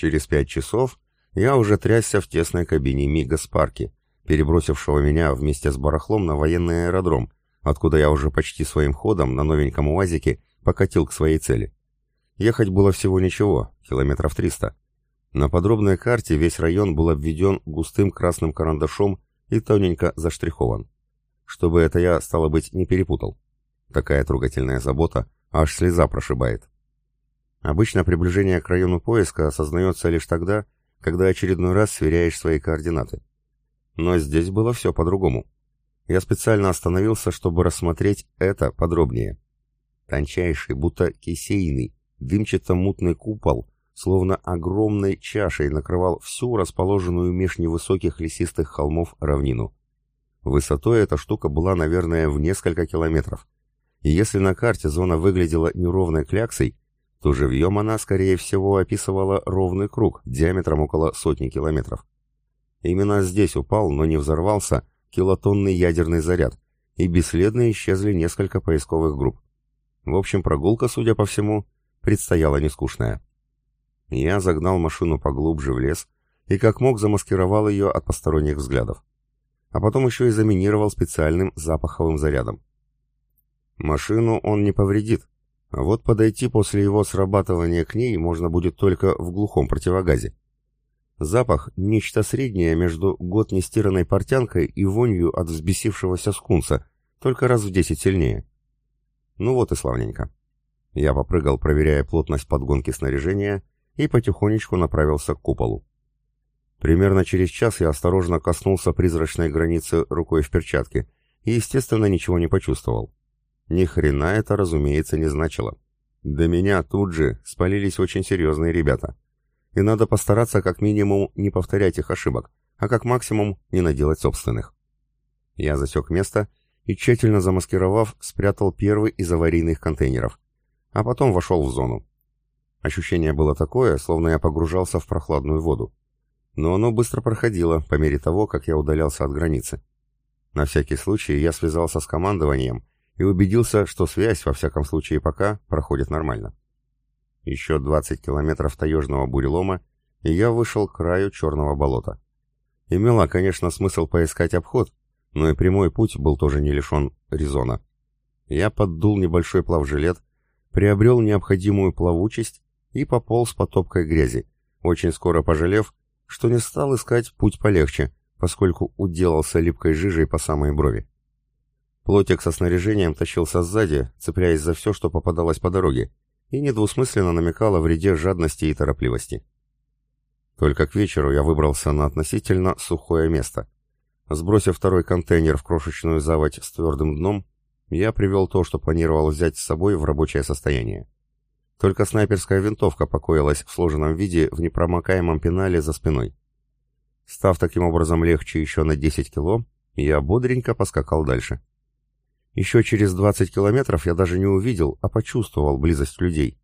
Через пять часов я уже трясся в тесной кабине Мига Спарки, перебросившего меня вместе с барахлом на военный аэродром, откуда я уже почти своим ходом на новеньком УАЗике покатил к своей цели. Ехать было всего ничего, километров триста. На подробной карте весь район был обведен густым красным карандашом и тоненько заштрихован. Чтобы это я, стало быть, не перепутал. Такая трогательная забота, аж слеза прошибает. Обычно приближение к району поиска осознается лишь тогда, когда очередной раз сверяешь свои координаты. Но здесь было все по-другому. Я специально остановился, чтобы рассмотреть это подробнее. Тончайший, будто кисейный, дымчато-мутный купол, словно огромной чашей накрывал всю расположенную меж невысоких лесистых холмов равнину. Высотой эта штука была, наверное, в несколько километров. И если на карте зона выглядела неровной кляксой, то живьем она, скорее всего, описывала ровный круг диаметром около сотни километров. Именно здесь упал, но не взорвался, килотонный ядерный заряд, и бесследно исчезли несколько поисковых групп. В общем, прогулка, судя по всему, предстояла нескучная. Я загнал машину поглубже в лес и как мог замаскировал ее от посторонних взглядов. А потом еще и заминировал специальным запаховым зарядом. Машину он не повредит, а вот подойти после его срабатывания к ней можно будет только в глухом противогазе. Запах — нечто среднее между год нестиранной портянкой и вонью от взбесившегося скунса, только раз в десять сильнее. Ну вот и славненько. Я попрыгал, проверяя плотность подгонки снаряжения, и потихонечку направился к куполу. Примерно через час я осторожно коснулся призрачной границы рукой в перчатке и, естественно, ничего не почувствовал. Ни хрена это, разумеется, не значило. До меня тут же спалились очень серьезные ребята. И надо постараться как минимум не повторять их ошибок, а как максимум не наделать собственных. Я засек место и, тщательно замаскировав, спрятал первый из аварийных контейнеров, а потом вошел в зону. Ощущение было такое, словно я погружался в прохладную воду. Но оно быстро проходило, по мере того, как я удалялся от границы. На всякий случай я связался с командованием и убедился, что связь, во всяком случае пока, проходит нормально. Еще 20 километров таежного бурелома, и я вышел к краю черного болота. Имело, конечно, смысл поискать обход, но и прямой путь был тоже не лишен резона. Я поддул небольшой плавжилет, приобрел необходимую плавучесть и пополз по топкой грязи, очень скоро пожалев, что не стал искать путь полегче, поскольку уделался липкой жижей по самой брови. Плотик со снаряжением тащился сзади, цепляясь за все, что попадалось по дороге, и недвусмысленно намекал о вреде жадности и торопливости. Только к вечеру я выбрался на относительно сухое место. Сбросив второй контейнер в крошечную заводь с твердым дном, я привел то, что планировал взять с собой в рабочее состояние. Только снайперская винтовка покоилась в сложенном виде в непромокаемом пенале за спиной. Став таким образом легче еще на 10 кило, я бодренько поскакал дальше. Еще через 20 километров я даже не увидел, а почувствовал близость людей.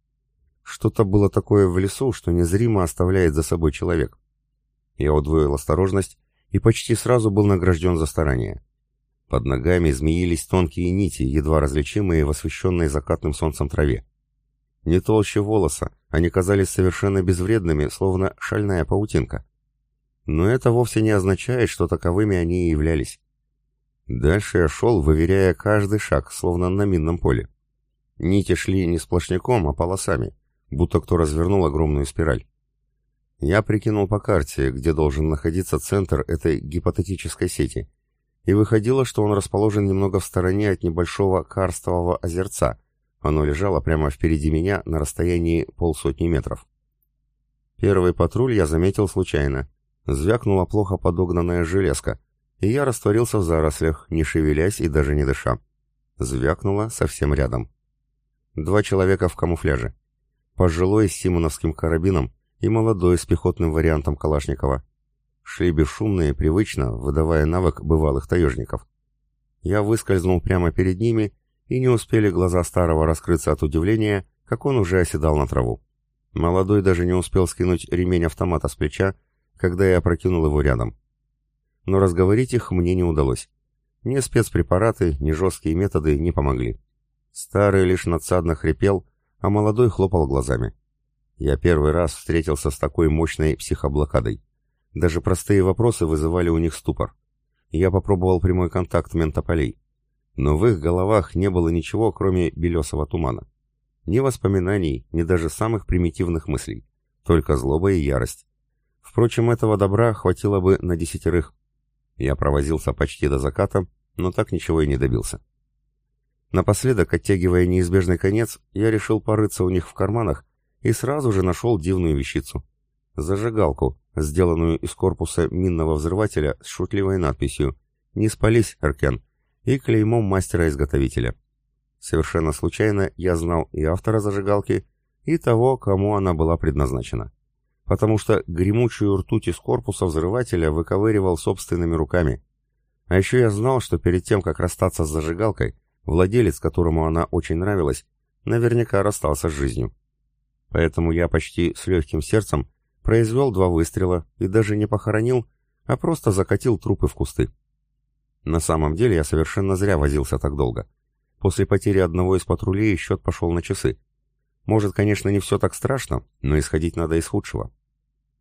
Что-то было такое в лесу, что незримо оставляет за собой человек. Я удвоил осторожность и почти сразу был награжден за старание. Под ногами змеились тонкие нити, едва различимые в освещенной закатным солнцем траве. Не толще волоса, они казались совершенно безвредными, словно шальная паутинка. Но это вовсе не означает, что таковыми они и являлись. Дальше я шел, выверяя каждый шаг, словно на минном поле. Нити шли не сплошняком, а полосами, будто кто развернул огромную спираль. Я прикинул по карте, где должен находиться центр этой гипотетической сети, и выходило, что он расположен немного в стороне от небольшого карстового озерца. Оно лежало прямо впереди меня на расстоянии полсотни метров. Первый патруль я заметил случайно. Звякнула плохо подогнанная железка, и я растворился в зарослях, не шевелясь и даже не дыша. Звякнуло совсем рядом. Два человека в камуфляже. Пожилой с симоновским карабином и молодой с пехотным вариантом Калашникова. Шли бесшумные, привычно, выдавая навык бывалых таежников. Я выскользнул прямо перед ними, и не успели глаза старого раскрыться от удивления, как он уже оседал на траву. Молодой даже не успел скинуть ремень автомата с плеча, когда я опрокинул его рядом но разговорить их мне не удалось. Ни спецпрепараты, ни жесткие методы не помогли. Старый лишь надсадно хрипел, а молодой хлопал глазами. Я первый раз встретился с такой мощной психоблокадой. Даже простые вопросы вызывали у них ступор. Я попробовал прямой контакт ментополей. Но в их головах не было ничего, кроме белесого тумана. Ни воспоминаний, ни даже самых примитивных мыслей. Только злоба и ярость. Впрочем, этого добра хватило бы на десятерых. Я провозился почти до заката, но так ничего и не добился. Напоследок, оттягивая неизбежный конец, я решил порыться у них в карманах и сразу же нашел дивную вещицу. Зажигалку, сделанную из корпуса минного взрывателя с шутливой надписью «Не спались, Эркен» и клеймом мастера-изготовителя. Совершенно случайно я знал и автора зажигалки, и того, кому она была предназначена. Потому что гремучую ртуть из корпуса взрывателя выковыривал собственными руками. А еще я знал, что перед тем, как расстаться с зажигалкой, владелец, которому она очень нравилась, наверняка расстался с жизнью. Поэтому я почти с легким сердцем произвел два выстрела и даже не похоронил, а просто закатил трупы в кусты. На самом деле я совершенно зря возился так долго. После потери одного из патрулей счет пошел на часы. Может, конечно, не все так страшно, но исходить надо из худшего.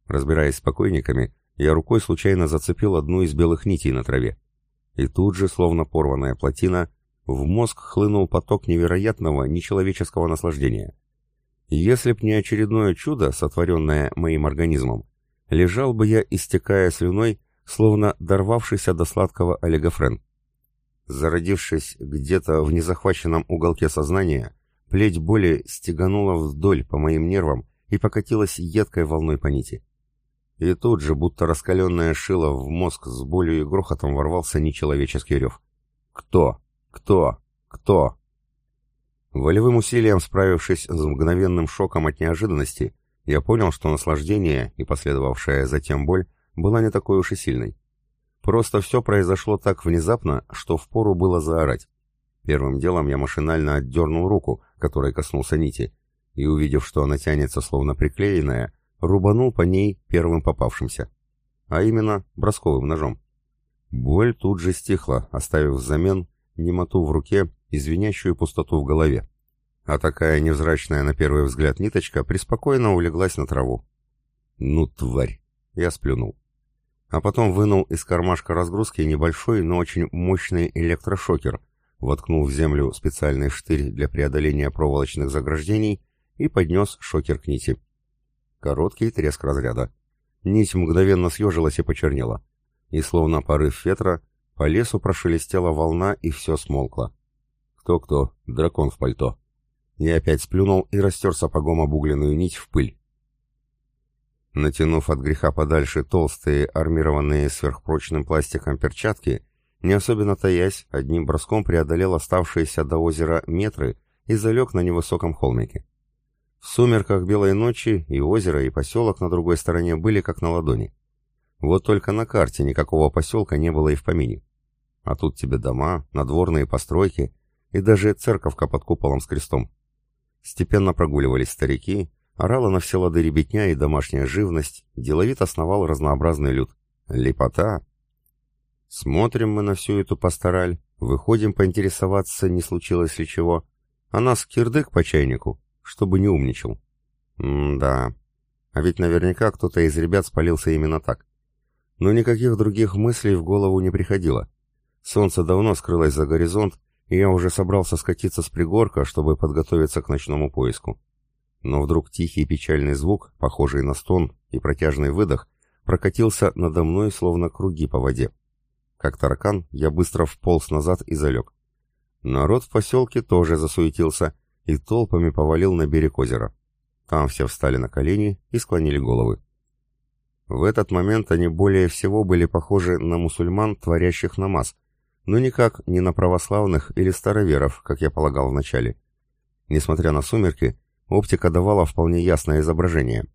Разбираясь с покойниками, я рукой случайно зацепил одну из белых нитей на траве. И тут же, словно порванная плотина, в мозг хлынул поток невероятного, нечеловеческого наслаждения. Если б не очередное чудо, сотворенное моим организмом, лежал бы я, истекая слюной, словно дорвавшийся до сладкого олигофрен. Зародившись где-то в незахваченном уголке сознания, плеть боли стеганула вдоль по моим нервам и покатилась едкой волной по нити. И тут же, будто раскаленная шила в мозг с болью и грохотом ворвался нечеловеческий рев. «Кто? Кто? Кто?» Волевым усилием справившись с мгновенным шоком от неожиданности, я понял, что наслаждение и последовавшая затем боль была не такой уж и сильной. Просто все произошло так внезапно, что впору было заорать. Первым делом я машинально отдернул руку, которой коснулся нити, и, увидев, что она тянется словно приклеенная, рубанул по ней первым попавшимся. А именно, бросковым ножом. Боль тут же стихла, оставив взамен немоту в руке и звенящую пустоту в голове. А такая невзрачная на первый взгляд ниточка преспокойно улеглась на траву. «Ну, тварь!» Я сплюнул. А потом вынул из кармашка разгрузки небольшой, но очень мощный электрошокер, воткнул в землю специальный штырь для преодоления проволочных заграждений и поднес шокер к нити. Короткий треск разряда. Нить мгновенно съежилась и почернела. И словно порыв ветра, по лесу прошелестела волна и все смолкло. Кто-кто, дракон в пальто. Я опять сплюнул и растер сапогом обугленную нить в пыль. Натянув от греха подальше толстые, армированные сверхпрочным пластиком перчатки, не особенно таясь, одним броском преодолел оставшиеся до озера метры и залег на невысоком холмике. В сумерках белой ночи и озеро, и поселок на другой стороне были как на ладони. Вот только на карте никакого поселка не было и в помине. А тут тебе дома, надворные постройки — и даже церковка под куполом с крестом. Степенно прогуливались старики, орала на все лады ребятня и домашняя живность, деловит основал разнообразный люд. Лепота! Смотрим мы на всю эту пастораль, выходим поинтересоваться, не случилось ли чего, а нас кирдык по чайнику, чтобы не умничал. М-да, а ведь наверняка кто-то из ребят спалился именно так. Но никаких других мыслей в голову не приходило. Солнце давно скрылось за горизонт, и я уже собрался скатиться с пригорка, чтобы подготовиться к ночному поиску. Но вдруг тихий печальный звук, похожий на стон и протяжный выдох, прокатился надо мной, словно круги по воде. Как таракан, я быстро вполз назад и залег. Народ в поселке тоже засуетился и толпами повалил на берег озера. Там все встали на колени и склонили головы. В этот момент они более всего были похожи на мусульман, творящих намаз, но никак не на православных или староверов, как я полагал вначале. Несмотря на сумерки, оптика давала вполне ясное изображение.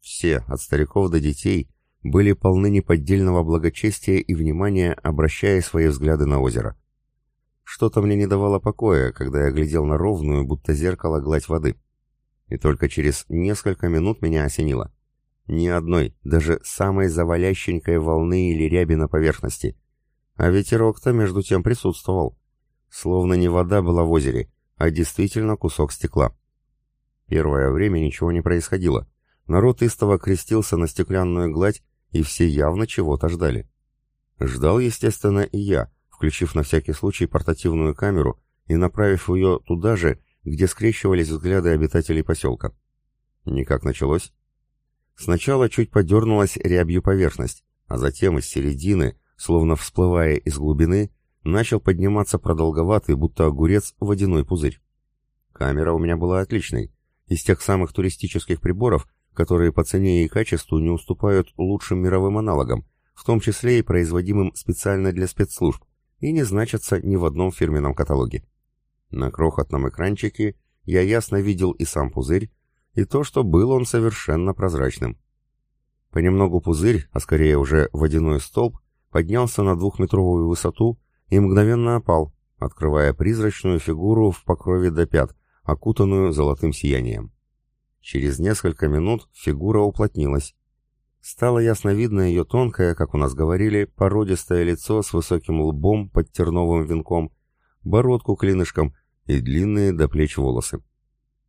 Все, от стариков до детей, были полны неподдельного благочестия и внимания, обращая свои взгляды на озеро. Что-то мне не давало покоя, когда я глядел на ровную, будто зеркало, гладь воды. И только через несколько минут меня осенило. Ни одной, даже самой завалященькой волны или ряби на поверхности. А ветерок-то между тем присутствовал. Словно не вода была в озере, а действительно кусок стекла. Первое время ничего не происходило. Народ истово крестился на стеклянную гладь, и все явно чего-то ждали. Ждал, естественно, и я, включив на всякий случай портативную камеру и направив ее туда же, где скрещивались взгляды обитателей поселка. Никак началось. Сначала чуть подернулась рябью поверхность, а затем из середины, словно всплывая из глубины, начал подниматься продолговатый, будто огурец, водяной пузырь. Камера у меня была отличной, из тех самых туристических приборов, которые по цене и качеству не уступают лучшим мировым аналогам, в том числе и производимым специально для спецслужб, и не значатся ни в одном фирменном каталоге. На крохотном экранчике я ясно видел и сам пузырь, и то, что был он совершенно прозрачным. Понемногу пузырь, а скорее уже водяной столб, поднялся на двухметровую высоту и мгновенно опал, открывая призрачную фигуру в покрове до пят, окутанную золотым сиянием. Через несколько минут фигура уплотнилась. Стало ясно видно ее тонкое, как у нас говорили, породистое лицо с высоким лбом под терновым венком, бородку клинышком и длинные до плеч волосы.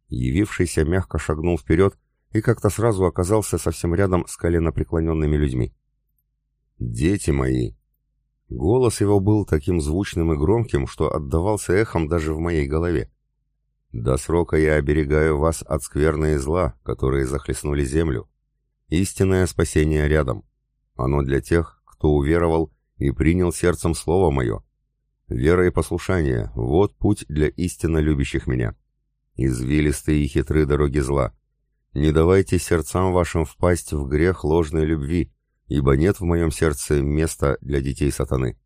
Явившийся мягко шагнул вперед и как-то сразу оказался совсем рядом с коленопреклоненными людьми. «Дети мои!» Голос его был таким звучным и громким, что отдавался эхом даже в моей голове. До срока я оберегаю вас от скверны зла, которые захлестнули землю. Истинное спасение рядом. Оно для тех, кто уверовал и принял сердцем слово мое. Вера и послушание — вот путь для истинно любящих меня. Извилистые и хитры дороги зла. Не давайте сердцам вашим впасть в грех ложной любви, ибо нет в моем сердце места для детей сатаны.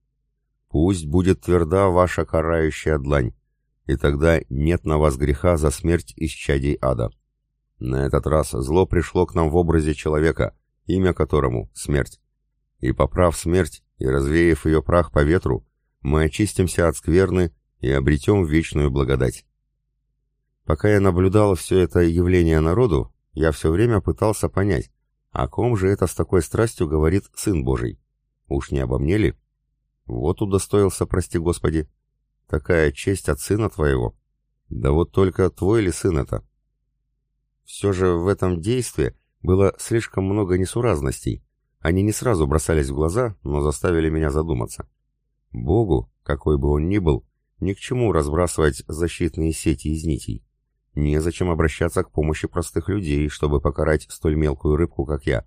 Пусть будет тверда ваша карающая длань, и тогда нет на вас греха за смерть исчадий ада. На этот раз зло пришло к нам в образе человека, имя которому — смерть. И поправ смерть и развеяв ее прах по ветру, мы очистимся от скверны и обретем вечную благодать. Пока я наблюдал все это явление народу, я все время пытался понять, о ком же это с такой страстью говорит Сын Божий. Уж не обо мне ли? Вот удостоился, прости Господи, Такая честь от сына твоего. Да вот только твой ли сын это? Все же в этом действии было слишком много несуразностей. Они не сразу бросались в глаза, но заставили меня задуматься. Богу, какой бы он ни был, ни к чему разбрасывать защитные сети из нитей. Незачем обращаться к помощи простых людей, чтобы покарать столь мелкую рыбку, как я.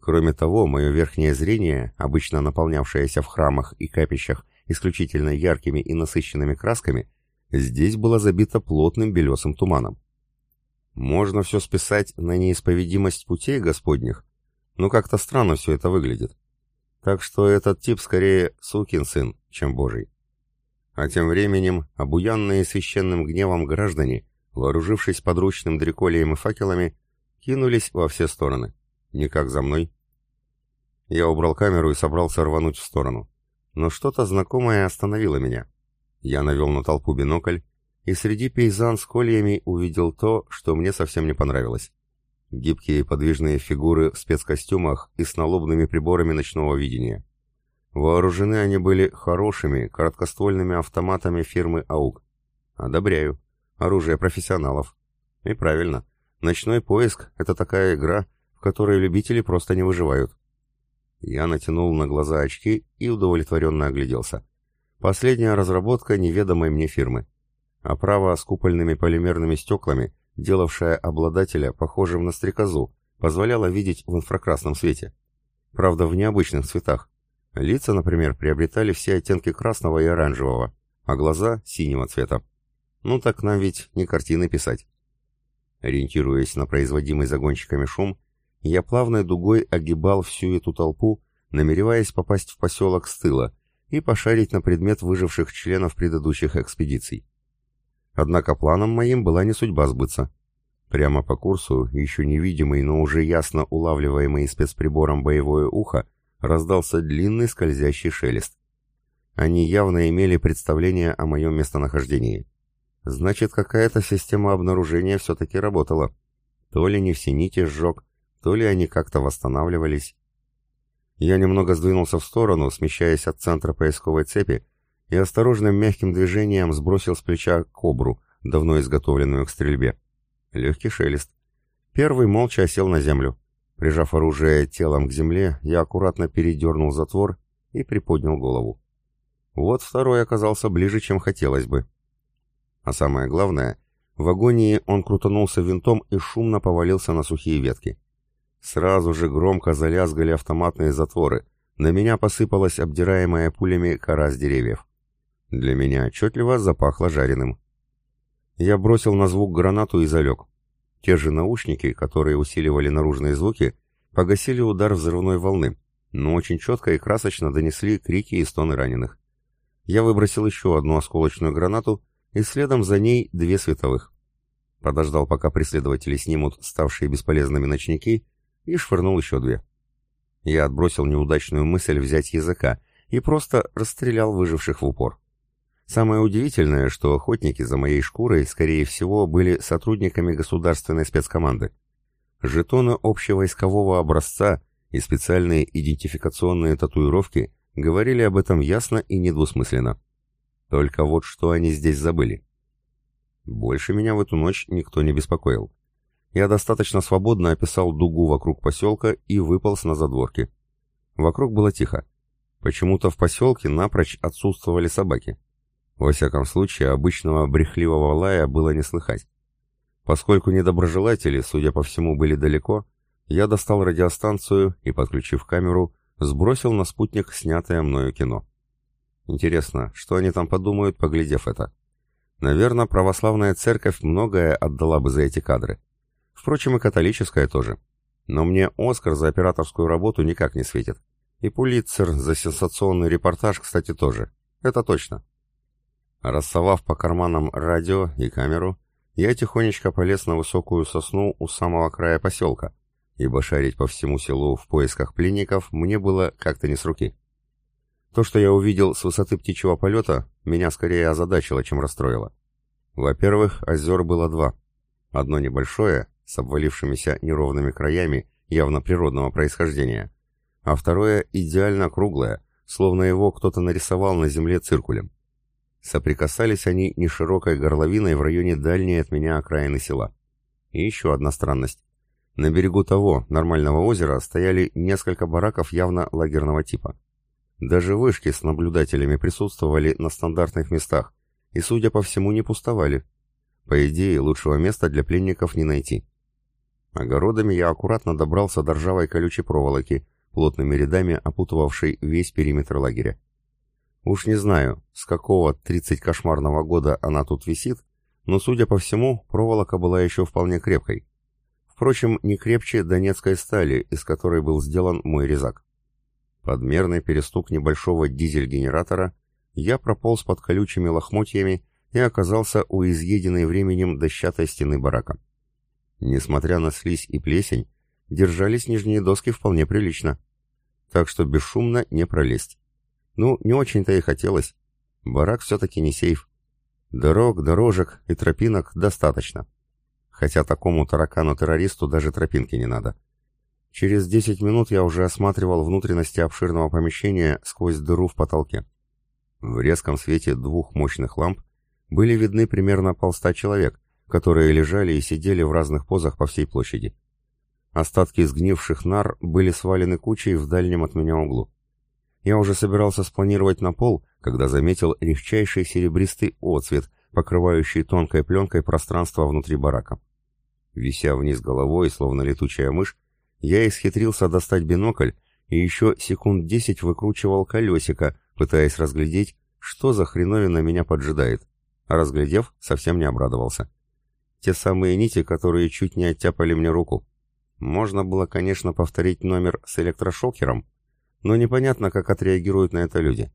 Кроме того, мое верхнее зрение, обычно наполнявшееся в храмах и капищах исключительно яркими и насыщенными красками, здесь было забито плотным белесым туманом. Можно все списать на неисповедимость путей Господних, но как-то странно все это выглядит. Так что этот тип скорее сукин сын, чем божий. А тем временем обуянные священным гневом граждане, вооружившись подручным дреколием и факелами, кинулись во все стороны. Никак за мной. Я убрал камеру и собрался рвануть в сторону но что-то знакомое остановило меня. Я навел на толпу бинокль, и среди пейзан с кольями увидел то, что мне совсем не понравилось. Гибкие подвижные фигуры в спецкостюмах и с налобными приборами ночного видения. Вооружены они были хорошими, короткоствольными автоматами фирмы «Аук». Одобряю. Оружие профессионалов. И правильно. Ночной поиск — это такая игра, в которой любители просто не выживают. Я натянул на глаза очки и удовлетворенно огляделся. Последняя разработка неведомой мне фирмы. Оправа с купольными полимерными стеклами, делавшая обладателя похожим на стрекозу, позволяла видеть в инфракрасном свете. Правда, в необычных цветах. Лица, например, приобретали все оттенки красного и оранжевого, а глаза — синего цвета. Ну так нам ведь не картины писать. Ориентируясь на производимый загонщиками шум, я плавной дугой огибал всю эту толпу, намереваясь попасть в поселок с тыла и пошарить на предмет выживших членов предыдущих экспедиций. Однако планом моим была не судьба сбыться. Прямо по курсу, еще невидимый, но уже ясно улавливаемый спецприбором боевое ухо, раздался длинный скользящий шелест. Они явно имели представление о моем местонахождении. Значит, какая-то система обнаружения все-таки работала. То ли не все нити сжег, то ли они как-то восстанавливались. Я немного сдвинулся в сторону, смещаясь от центра поисковой цепи, и осторожным мягким движением сбросил с плеча кобру, давно изготовленную к стрельбе. Легкий шелест. Первый молча осел на землю. Прижав оружие телом к земле, я аккуратно передернул затвор и приподнял голову. Вот второй оказался ближе, чем хотелось бы. А самое главное, в агонии он крутанулся винтом и шумно повалился на сухие ветки. Сразу же громко залязгали автоматные затворы. На меня посыпалась обдираемая пулями кора с деревьев. Для меня отчетливо запахло жареным. Я бросил на звук гранату и залег. Те же наушники, которые усиливали наружные звуки, погасили удар взрывной волны, но очень четко и красочно донесли крики и стоны раненых. Я выбросил еще одну осколочную гранату и следом за ней две световых. Подождал, пока преследователи снимут ставшие бесполезными ночники, и швырнул еще две. Я отбросил неудачную мысль взять языка и просто расстрелял выживших в упор. Самое удивительное, что охотники за моей шкурой, скорее всего, были сотрудниками государственной спецкоманды. Жетоны общевойскового образца и специальные идентификационные татуировки говорили об этом ясно и недвусмысленно. Только вот что они здесь забыли. Больше меня в эту ночь никто не беспокоил. Я достаточно свободно описал дугу вокруг поселка и выполз на задворки. Вокруг было тихо. Почему-то в поселке напрочь отсутствовали собаки. Во всяком случае, обычного брехливого лая было не слыхать. Поскольку недоброжелатели, судя по всему, были далеко, я достал радиостанцию и, подключив камеру, сбросил на спутник снятое мною кино. Интересно, что они там подумают, поглядев это? Наверное, православная церковь многое отдала бы за эти кадры. Впрочем, и католическая тоже. Но мне Оскар за операторскую работу никак не светит. И Пулитцер за сенсационный репортаж, кстати, тоже. Это точно. Рассовав по карманам радио и камеру, я тихонечко полез на высокую сосну у самого края поселка, ибо шарить по всему селу в поисках пленников мне было как-то не с руки. То, что я увидел с высоты птичьего полета, меня скорее озадачило, чем расстроило. Во-первых, озер было два. Одно небольшое, с обвалившимися неровными краями, явно природного происхождения, а второе идеально круглое, словно его кто-то нарисовал на земле циркулем. Соприкасались они неширокой горловиной в районе дальней от меня окраины села. И еще одна странность. На берегу того, нормального озера, стояли несколько бараков явно лагерного типа. Даже вышки с наблюдателями присутствовали на стандартных местах и, судя по всему, не пустовали. По идее, лучшего места для пленников не найти. Огородами я аккуратно добрался до ржавой колючей проволоки, плотными рядами опутывавшей весь периметр лагеря. Уж не знаю, с какого 30 кошмарного года она тут висит, но, судя по всему, проволока была еще вполне крепкой. Впрочем, не крепче донецкой стали, из которой был сделан мой резак. Подмерный перестук небольшого дизель-генератора я прополз под колючими лохмотьями и оказался у изъеденной временем дощатой стены барака. Несмотря на слизь и плесень, держались нижние доски вполне прилично, так что бесшумно не пролезть. Ну, не очень-то и хотелось. Барак все-таки не сейф. Дорог, дорожек и тропинок достаточно. Хотя такому таракану-террористу даже тропинки не надо. Через 10 минут я уже осматривал внутренности обширного помещения сквозь дыру в потолке. В резком свете двух мощных ламп были видны примерно полста человек, которые лежали и сидели в разных позах по всей площади. Остатки сгнивших нар были свалены кучей в дальнем от меня углу. Я уже собирался спланировать на пол, когда заметил легчайший серебристый отцвет, покрывающий тонкой пленкой пространство внутри барака. Вися вниз головой, словно летучая мышь, я исхитрился достать бинокль и еще секунд десять выкручивал колесико, пытаясь разглядеть, что за хреновина меня поджидает. Разглядев, совсем не обрадовался. Те самые нити, которые чуть не оттяпали мне руку. Можно было, конечно, повторить номер с электрошокером, но непонятно, как отреагируют на это люди.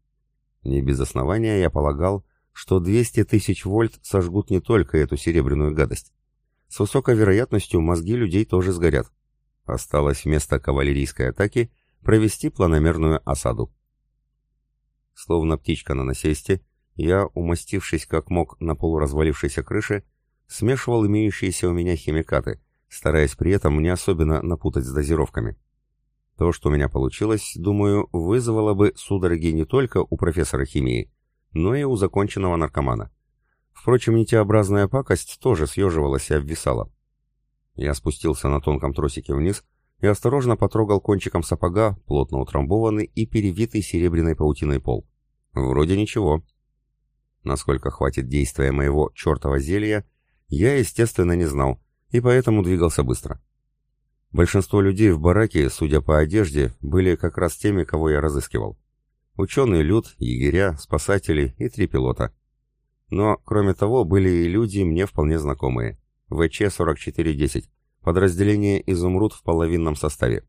Не без основания я полагал, что 200 тысяч вольт сожгут не только эту серебряную гадость. С высокой вероятностью мозги людей тоже сгорят. Осталось вместо кавалерийской атаки провести планомерную осаду. Словно птичка на насесте, я, умастившись как мог на полуразвалившейся крыше, смешивал имеющиеся у меня химикаты, стараясь при этом не особенно напутать с дозировками. То, что у меня получилось, думаю, вызвало бы судороги не только у профессора химии, но и у законченного наркомана. Впрочем, нитеобразная пакость тоже съеживалась и обвисала. Я спустился на тонком тросике вниз и осторожно потрогал кончиком сапога плотно утрамбованный и перевитый серебряной паутиной пол. Вроде ничего. Насколько хватит действия моего чертова зелья, я, естественно, не знал, и поэтому двигался быстро. Большинство людей в бараке, судя по одежде, были как раз теми, кого я разыскивал. Ученый люд, егеря, спасатели и три пилота. Но, кроме того, были и люди мне вполне знакомые. ВЧ-4410, подразделение «Изумруд» в половинном составе.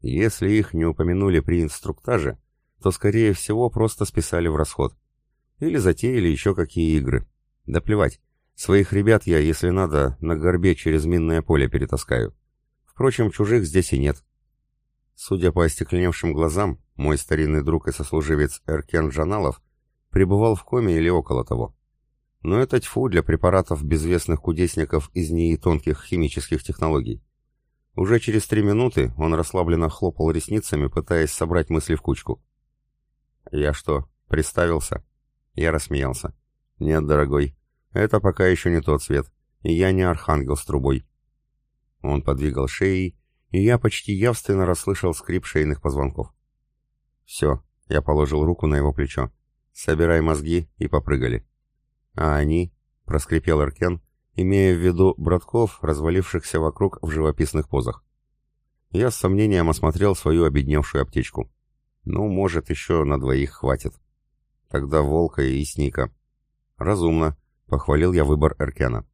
Если их не упомянули при инструктаже, то, скорее всего, просто списали в расход. Или затеяли еще какие игры. Да плевать. Своих ребят я, если надо, на горбе через минное поле перетаскаю. Впрочем, чужих здесь и нет. Судя по остекленевшим глазам, мой старинный друг и сослуживец Эркен Джаналов пребывал в коме или около того. Но это тьфу для препаратов безвестных кудесников из НИИ тонких химических технологий. Уже через три минуты он расслабленно хлопал ресницами, пытаясь собрать мысли в кучку. «Я что, представился?» Я рассмеялся. «Нет, дорогой, это пока еще не тот свет, и я не архангел с трубой». Он подвигал шеей, и я почти явственно расслышал скрип шейных позвонков. «Все», — я положил руку на его плечо, — «собирай мозги и попрыгали». А они, — проскрипел Аркен, имея в виду братков, развалившихся вокруг в живописных позах. Я с сомнением осмотрел свою обедневшую аптечку. Ну, может, еще на двоих хватит. Тогда Волка и Сника. Разумно, — похвалил я выбор Эркена.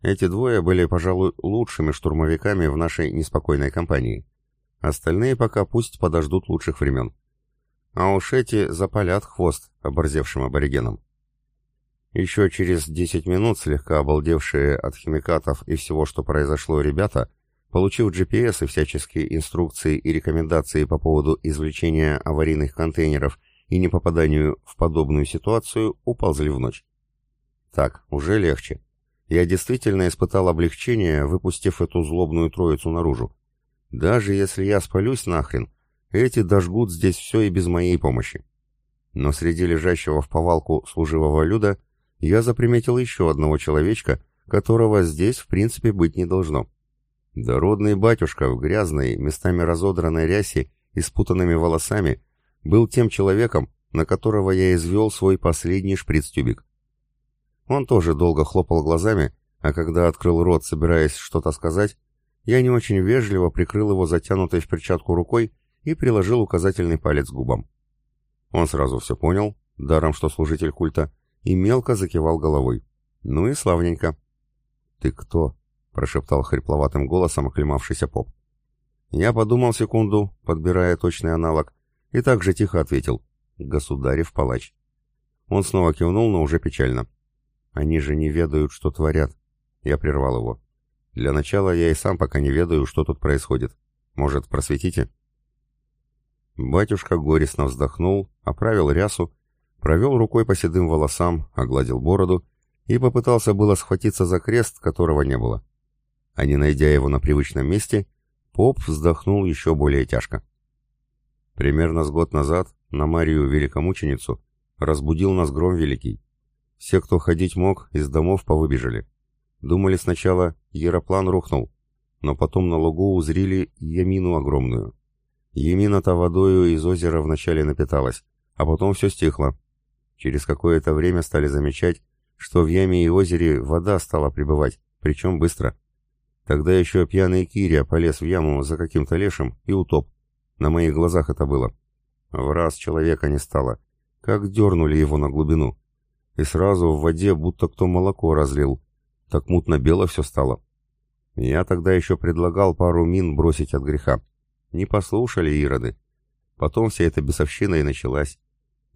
Эти двое были, пожалуй, лучшими штурмовиками в нашей неспокойной компании. Остальные пока пусть подождут лучших времен. А уж эти запалят хвост оборзевшим аборигенам. Еще через 10 минут слегка обалдевшие от химикатов и всего, что произошло ребята, получив GPS и всяческие инструкции и рекомендации по поводу извлечения аварийных контейнеров и не попаданию в подобную ситуацию, уползли в ночь. Так, уже легче. Я действительно испытал облегчение, выпустив эту злобную троицу наружу. Даже если я спалюсь нахрен, эти дожгут здесь все и без моей помощи. Но среди лежащего в повалку служивого люда я заприметил еще одного человечка, которого здесь в принципе быть не должно. Дородный батюшка в грязной, местами разодранной рясе и спутанными волосами был тем человеком, на которого я извел свой последний шприц-тюбик. Он тоже долго хлопал глазами, а когда открыл рот, собираясь что-то сказать, я не очень вежливо прикрыл его затянутой в перчатку рукой и приложил указательный палец к губам. Он сразу все понял, даром что служитель культа, и мелко закивал головой. «Ну и славненько». «Ты кто?» — прошептал хрипловатым голосом оклемавшийся поп. Я подумал секунду, подбирая точный аналог, и также тихо ответил. «Государев палач». Он снова кивнул, но уже печально. «Они же не ведают, что творят». Я прервал его. «Для начала я и сам пока не ведаю, что тут происходит. Может, просветите?» Батюшка горестно вздохнул, оправил рясу провел рукой по седым волосам, огладил бороду и попытался было схватиться за крест, которого не было. А не найдя его на привычном месте, поп вздохнул еще более тяжко. Примерно с год назад на Марию Великомученицу разбудил нас гром великий. Все, кто ходить мог, из домов повыбежали. Думали сначала, Яроплан рухнул, но потом на лугу узрили Ямину огромную. Ямина-то водою из озера вначале напиталась, а потом все стихло, Через какое-то время стали замечать, что в яме и озере вода стала прибывать, причем быстро. Тогда еще пьяный Киря полез в яму за каким-то лешим и утоп. На моих глазах это было. В раз человека не стало. Как дернули его на глубину. И сразу в воде будто кто молоко разлил. Так мутно-бело все стало. Я тогда еще предлагал пару мин бросить от греха. Не послушали ироды. Потом вся эта бесовщина и началась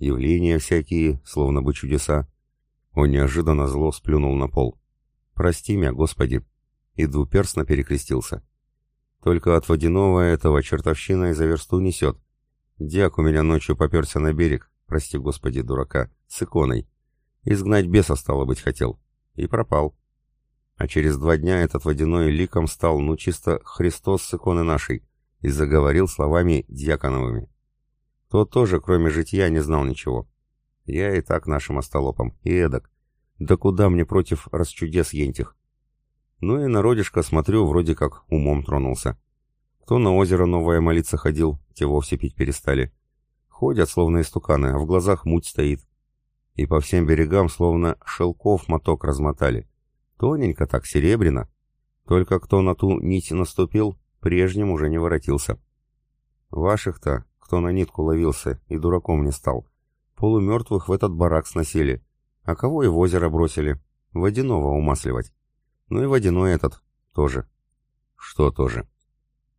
явления всякие, словно бы чудеса. Он неожиданно зло сплюнул на пол. «Прости меня, Господи!» И двуперстно перекрестился. «Только от водяного этого чертовщина из-за версту несет. Дьяк у меня ночью поперся на берег, прости, Господи, дурака, с иконой. Изгнать беса, стало быть, хотел. И пропал. А через два дня этот водяной ликом стал, ну чисто Христос с иконы нашей, и заговорил словами дьяконовыми. Тот тоже, кроме житья, не знал ничего. Я и так нашим остолопом, и эдак. Да куда мне против расчудес ентих? Ну и народишко, смотрю, вроде как умом тронулся. Кто на озеро новое молиться ходил, те вовсе пить перестали. Ходят, словно истуканы, а в глазах муть стоит. И по всем берегам словно шелков моток размотали. Тоненько так, серебряно. Только кто на ту нить наступил, прежним уже не воротился. Ваших-то, кто на нитку ловился и дураком не стал, полумертвых в этот барак сносили, а кого и в озеро бросили, водяного умасливать. Ну и водяной этот тоже. Что тоже?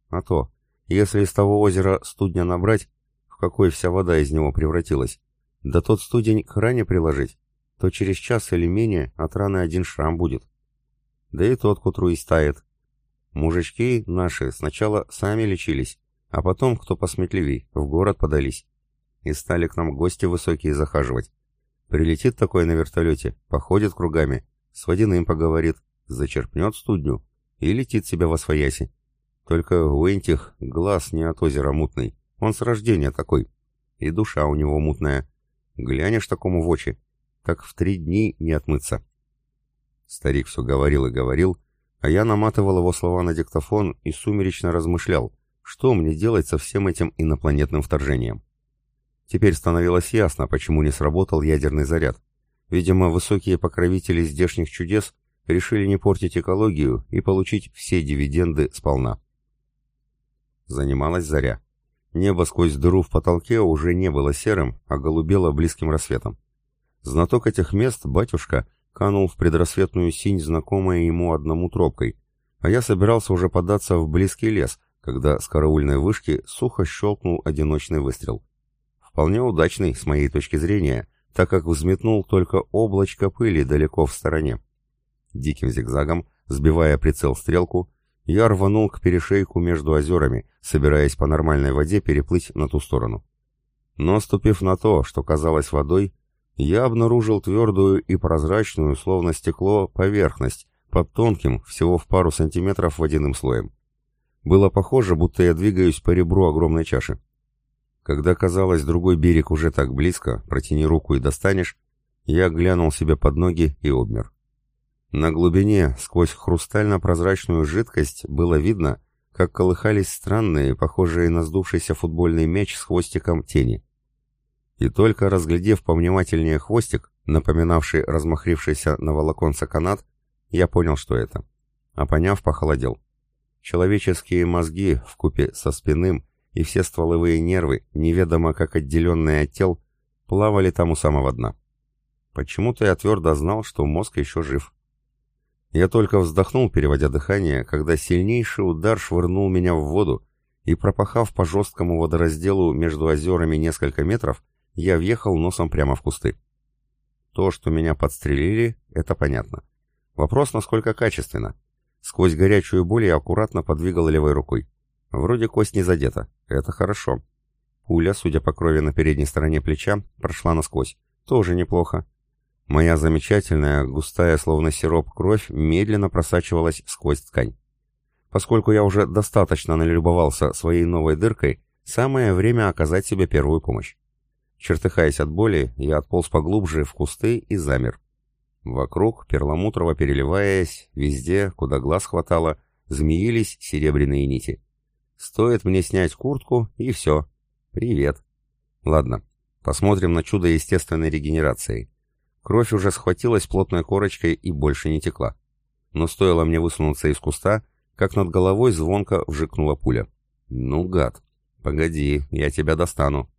А то, если из того озера студня набрать, в какой вся вода из него превратилась, да тот студень к ране приложить, то через час или менее от раны один шрам будет. Да и тот к утру и стает. Мужички наши сначала сами лечились, а потом, кто посметливей, в город подались. И стали к нам гости высокие захаживать. Прилетит такой на вертолете, походит кругами, с водяным поговорит, зачерпнет студню и летит себя во свояси. Только у этих глаз не от озера мутный, он с рождения такой. И душа у него мутная. Глянешь такому в очи, так в три дни не отмыться. Старик все говорил и говорил, а я наматывал его слова на диктофон и сумеречно размышлял, что мне делать со всем этим инопланетным вторжением. Теперь становилось ясно, почему не сработал ядерный заряд. Видимо, высокие покровители здешних чудес решили не портить экологию и получить все дивиденды сполна. Занималась заря. Небо сквозь дыру в потолке уже не было серым, а голубело близким рассветом. Знаток этих мест, батюшка, канул в предрассветную синь, знакомая ему одному тропкой, а я собирался уже податься в близкий лес, когда с караульной вышки сухо щелкнул одиночный выстрел. Вполне удачный, с моей точки зрения, так как взметнул только облачко пыли далеко в стороне. Диким зигзагом, сбивая прицел стрелку, я рванул к перешейку между озерами, собираясь по нормальной воде переплыть на ту сторону. Но, ступив на то, что казалось водой, я обнаружил твердую и прозрачную, словно стекло, поверхность, под тонким, всего в пару сантиметров водяным слоем. Было похоже, будто я двигаюсь по ребру огромной чаши. Когда казалось, другой берег уже так близко, протяни руку и достанешь, я глянул себе под ноги и обмер. На глубине, сквозь хрустально-прозрачную жидкость, было видно, как колыхались странные, похожие на сдувшийся футбольный мяч с хвостиком тени. И только разглядев повнимательнее хвостик, напоминавший размахрившийся на волоконце канат, я понял, что это. А поняв, похолодел. Человеческие мозги в купе со спинным и все стволовые нервы, неведомо как отделенные от тел, плавали там у самого дна. Почему-то я твердо знал, что мозг еще жив. Я только вздохнул, переводя дыхание, когда сильнейший удар швырнул меня в воду, и, пропахав по жесткому водоразделу между озерами несколько метров, я въехал носом прямо в кусты. То, что меня подстрелили, это понятно. Вопрос, насколько качественно. Сквозь горячую боль я аккуратно подвигал левой рукой. Вроде кость не задета. Это хорошо. Пуля, судя по крови на передней стороне плеча, прошла насквозь. Тоже неплохо. Моя замечательная, густая, словно сироп, кровь медленно просачивалась сквозь ткань. Поскольку я уже достаточно налюбовался своей новой дыркой, самое время оказать себе первую помощь. Чертыхаясь от боли, я отполз поглубже в кусты и замер. Вокруг, перламутрово переливаясь, везде, куда глаз хватало, змеились серебряные нити. Стоит мне снять куртку, и все. Привет. Ладно, посмотрим на чудо естественной регенерации. Кровь уже схватилась плотной корочкой и больше не текла. Но стоило мне высунуться из куста, как над головой звонко вжикнула пуля. «Ну, гад! Погоди, я тебя достану!»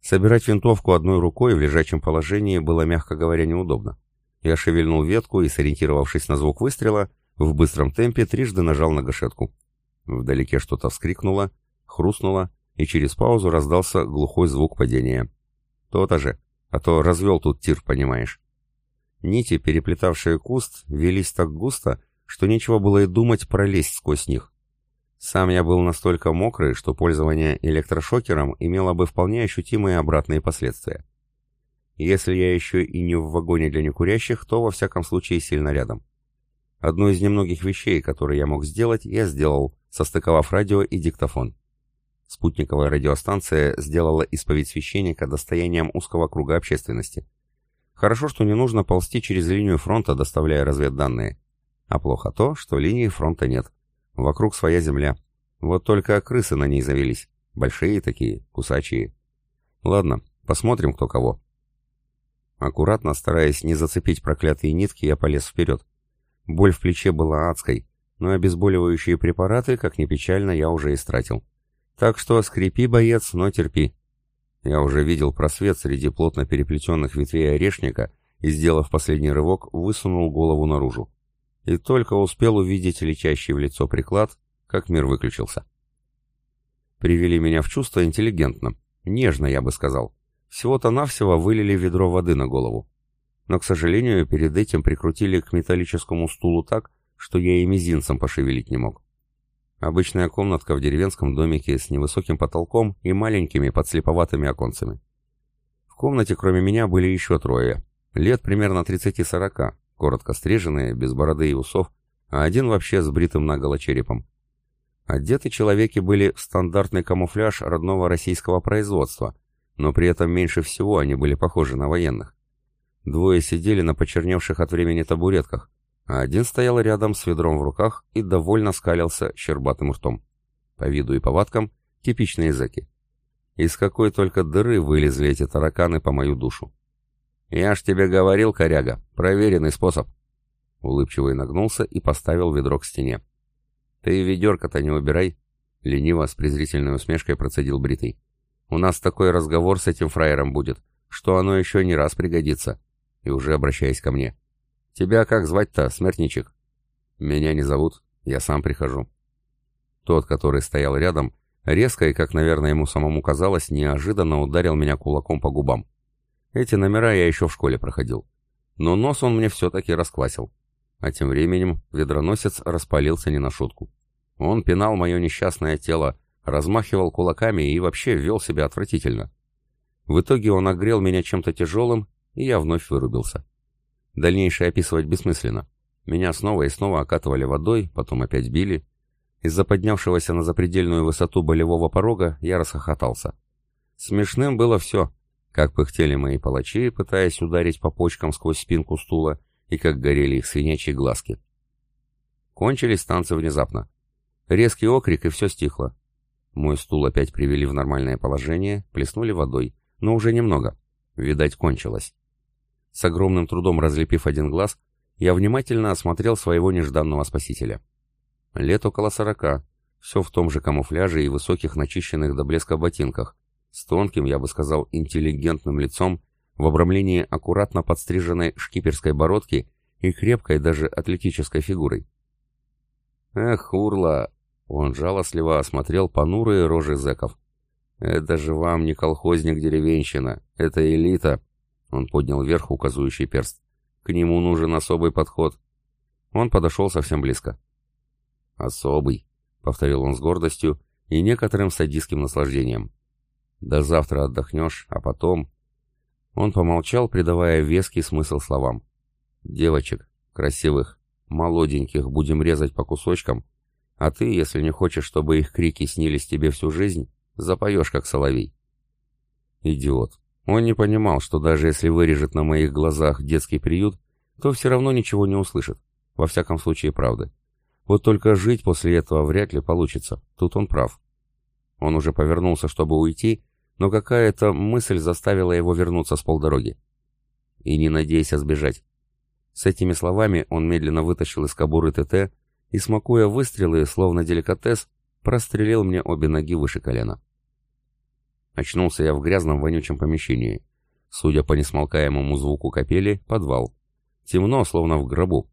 Собирать винтовку одной рукой в лежачем положении было, мягко говоря, неудобно. Я шевельнул ветку и, сориентировавшись на звук выстрела, в быстром темпе трижды нажал на гашетку. Вдалеке что-то вскрикнуло, хрустнуло, и через паузу раздался глухой звук падения. То-то же, а то развел тут тир, понимаешь. Нити, переплетавшие куст, велись так густо, что нечего было и думать пролезть сквозь них. Сам я был настолько мокрый, что пользование электрошокером имело бы вполне ощутимые обратные последствия. Если я еще и не в вагоне для некурящих, то во всяком случае сильно рядом. Одну из немногих вещей, которые я мог сделать, я сделал, состыковав радио и диктофон. Спутниковая радиостанция сделала исповедь священника достоянием узкого круга общественности. Хорошо, что не нужно ползти через линию фронта, доставляя разведданные. А плохо то, что линии фронта нет. Вокруг своя земля. Вот только крысы на ней завелись. Большие такие, кусачие. Ладно, посмотрим, кто кого. Аккуратно, стараясь не зацепить проклятые нитки, я полез вперед. Боль в плече была адской, но обезболивающие препараты, как ни печально, я уже истратил. Так что скрипи, боец, но терпи. Я уже видел просвет среди плотно переплетенных ветвей орешника и, сделав последний рывок, высунул голову наружу. И только успел увидеть летящий в лицо приклад, как мир выключился. Привели меня в чувство интеллигентно, нежно, я бы сказал. Всего-то навсего вылили ведро воды на голову. Но, к сожалению, перед этим прикрутили к металлическому стулу так, что я и мизинцем пошевелить не мог. Обычная комнатка в деревенском домике с невысоким потолком и маленькими подслеповатыми оконцами. В комнате кроме меня были еще трое, лет примерно 30-40, коротко стриженные, без бороды и усов, а один вообще с бритым наголо черепом. Одеты человеки были в стандартный камуфляж родного российского производства, но при этом меньше всего они были похожи на военных. Двое сидели на почерневших от времени табуретках, а один стоял рядом с ведром в руках и довольно скалился щербатым ртом. По виду и повадкам типичные зэки. Из какой только дыры вылезли эти тараканы по мою душу. «Я ж тебе говорил, коряга, проверенный способ». Улыбчивый нагнулся и поставил ведро к стене. «Ты ведерко-то не убирай», — лениво с презрительной усмешкой процедил Бритый. «У нас такой разговор с этим фраером будет, что оно еще не раз пригодится». И уже обращаясь ко мне. «Тебя как звать-то, смертничек?» «Меня не зовут, я сам прихожу». Тот, который стоял рядом, резко и, как, наверное, ему самому казалось, неожиданно ударил меня кулаком по губам. Эти номера я еще в школе проходил. Но нос он мне все-таки расквасил. А тем временем ведроносец распалился не на шутку. Он пинал мое несчастное тело, размахивал кулаками и вообще вел себя отвратительно. В итоге он огрел меня чем-то тяжелым, и я вновь вырубился. Дальнейшее описывать бессмысленно. Меня снова и снова окатывали водой, потом опять били. Из-за поднявшегося на запредельную высоту болевого порога я расхохотался. Смешным было все. Как пыхтели мои палачи, пытаясь ударить по почкам сквозь спинку стула, и как горели их свинячьи глазки. Кончились танцы внезапно. Резкий окрик, и все стихло. Мой стул опять привели в нормальное положение, плеснули водой, но уже немного. Видать, кончилось. С огромным трудом разлепив один глаз, я внимательно осмотрел своего нежданного спасителя. Лет около сорока, все в том же камуфляже и высоких начищенных до блеска ботинках, с тонким, я бы сказал, интеллигентным лицом, в обрамлении аккуратно подстриженной шкиперской бородки и крепкой даже атлетической фигурой. «Эх, урла!» — он жалостливо осмотрел понурые рожи зэков. «Это же вам не колхозник-деревенщина, это элита!» Он поднял вверх указывающий перст. К нему нужен особый подход. Он подошел совсем близко. «Особый», — повторил он с гордостью и некоторым садистским наслаждением. «До завтра отдохнешь, а потом...» Он помолчал, придавая веский смысл словам. «Девочек, красивых, молоденьких будем резать по кусочкам, а ты, если не хочешь, чтобы их крики снились тебе всю жизнь, запоешь, как соловей». Идиот. Он не понимал, что даже если вырежет на моих глазах детский приют, то все равно ничего не услышит. Во всяком случае, правды. Вот только жить после этого вряд ли получится. Тут он прав. Он уже повернулся, чтобы уйти, но какая-то мысль заставила его вернуться с полдороги. «И не надейся сбежать». С этими словами он медленно вытащил из кобуры ТТ и, смакуя выстрелы, словно деликатес, прострелил мне обе ноги выше колена. Очнулся я в грязном вонючем помещении. Судя по несмолкаемому звуку капели, подвал. Темно, словно в гробу.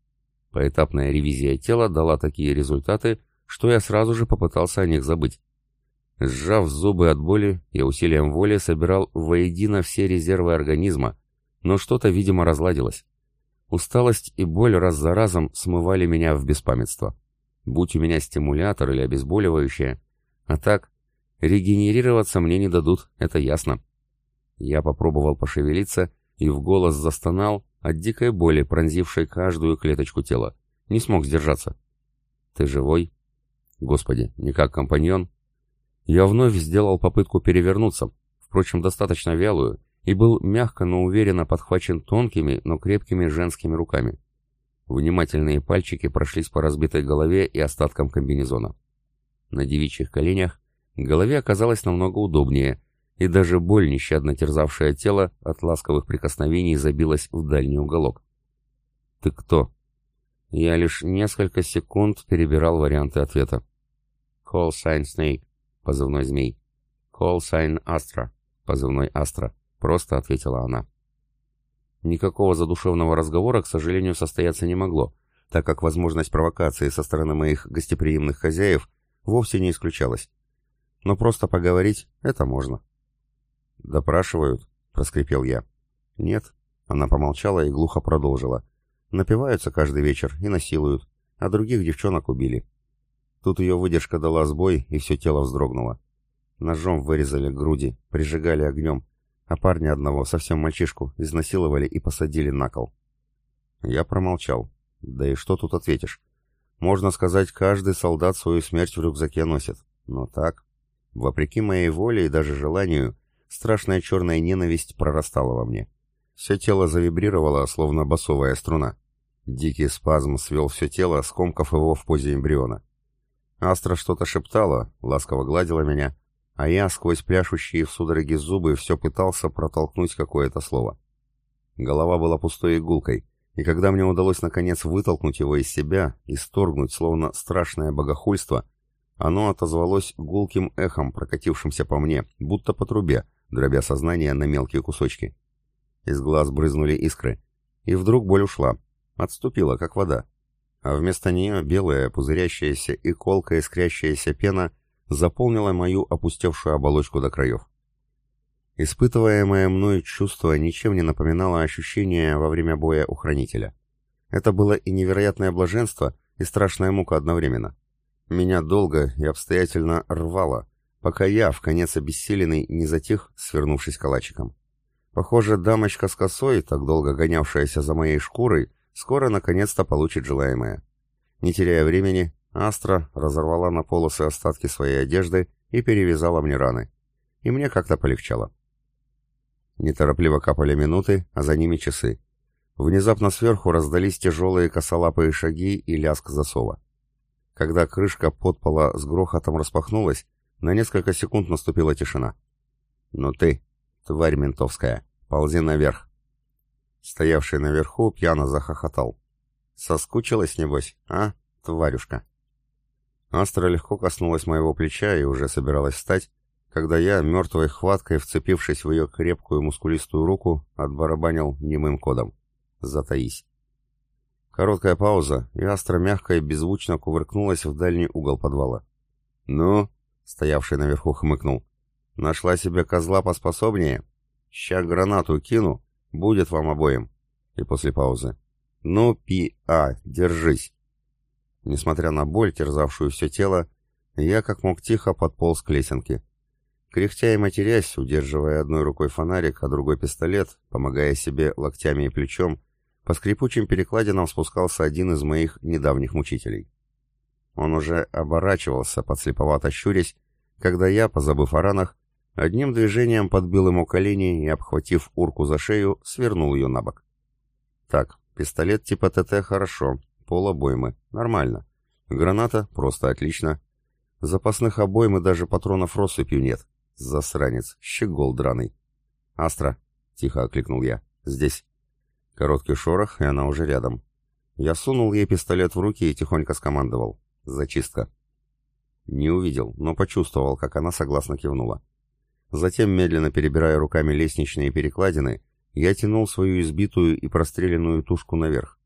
Поэтапная ревизия тела дала такие результаты, что я сразу же попытался о них забыть. Сжав зубы от боли, я усилием воли собирал воедино все резервы организма, но что-то, видимо, разладилось. Усталость и боль раз за разом смывали меня в беспамятство. Будь у меня стимулятор или обезболивающее. А так, Регенерироваться мне не дадут, это ясно. Я попробовал пошевелиться и в голос застонал от дикой боли, пронзившей каждую клеточку тела. Не смог сдержаться. «Ты живой?» «Господи, не как компаньон?» Я вновь сделал попытку перевернуться, впрочем, достаточно вялую, и был мягко, но уверенно подхвачен тонкими, но крепкими женскими руками. Внимательные пальчики прошлись по разбитой голове и остаткам комбинезона. На девичьих коленях голове оказалось намного удобнее, и даже боль, нещадно терзавшая тело, от ласковых прикосновений забилась в дальний уголок. «Ты кто?» Я лишь несколько секунд перебирал варианты ответа. «Call sign Snake», позывной «Змей». «Call sign Astra», позывной «Астра», просто ответила она. Никакого задушевного разговора, к сожалению, состояться не могло, так как возможность провокации со стороны моих гостеприимных хозяев вовсе не исключалась. Но просто поговорить — это можно. «Допрашивают?» — проскрипел я. «Нет». Она помолчала и глухо продолжила. «Напиваются каждый вечер и насилуют, а других девчонок убили». Тут ее выдержка дала сбой, и все тело вздрогнуло. Ножом вырезали груди, прижигали огнем, а парня одного, совсем мальчишку, изнасиловали и посадили на кол. Я промолчал. Да и что тут ответишь? Можно сказать, каждый солдат свою смерть в рюкзаке носит. Но так, вопреки моей воле и даже желанию, страшная черная ненависть прорастала во мне. Все тело завибрировало, словно басовая струна. Дикий спазм свел все тело, скомкав его в позе эмбриона. Астра что-то шептала, ласково гладила меня, а я сквозь пляшущие в судороге зубы все пытался протолкнуть какое-то слово. Голова была пустой игулкой, и когда мне удалось наконец вытолкнуть его из себя и сторгнуть, словно страшное богохульство, оно отозвалось гулким эхом, прокатившимся по мне, будто по трубе, дробя сознание на мелкие кусочки. Из глаз брызнули искры, и вдруг боль ушла, отступила, как вода. А вместо нее белая, пузырящаяся и колкая искрящаяся пена заполнила мою опустевшую оболочку до краев. Испытываемое мной чувство ничем не напоминало ощущение во время боя у Хранителя. Это было и невероятное блаженство, и страшная мука одновременно. Меня долго и обстоятельно рвало, пока я, в конец обессиленный, не затих, свернувшись калачиком. Похоже, дамочка с косой, так долго гонявшаяся за моей шкурой, скоро наконец-то получит желаемое. Не теряя времени, Астра разорвала на полосы остатки своей одежды и перевязала мне раны. И мне как-то полегчало. Неторопливо капали минуты, а за ними часы. Внезапно сверху раздались тяжелые косолапые шаги и лязг засова. Когда крышка подпола с грохотом распахнулась, на несколько секунд наступила тишина. «Ну ты, тварь ментовская, ползи наверх!» Стоявший наверху пьяно захохотал. «Соскучилась, небось, а, тварюшка?» Астра легко коснулась моего плеча и уже собиралась встать, когда я, мертвой хваткой вцепившись в ее крепкую мускулистую руку, отбарабанил немым кодом. «Затаись». Короткая пауза, и Астра мягко и беззвучно кувыркнулась в дальний угол подвала. «Ну?» — стоявший наверху хмыкнул. «Нашла себе козла поспособнее? Ща гранату кину, будет вам обоим». И после паузы. «Ну, пи-а, держись». Несмотря на боль, терзавшую все тело, я как мог тихо подполз к лесенке. Кряхтя и матерясь, удерживая одной рукой фонарик, а другой пистолет, помогая себе локтями и плечом, по скрипучим перекладинам спускался один из моих недавних мучителей. Он уже оборачивался, подслеповато щурясь, когда я, позабыв о ранах, одним движением подбил ему колени и, обхватив урку за шею, свернул ее на бок. Так, пистолет типа ТТ хорошо, пол обоймы. Нормально. Граната просто отлично. Запасных обойм даже патронов россыпью нет. Засранец, щегол драный. «Астра!» — тихо окликнул я. «Здесь». Короткий шорох, и она уже рядом. Я сунул ей пистолет в руки и тихонько скомандовал. «Зачистка». Не увидел, но почувствовал, как она согласно кивнула. Затем, медленно перебирая руками лестничные перекладины, я тянул свою избитую и простреленную тушку наверх.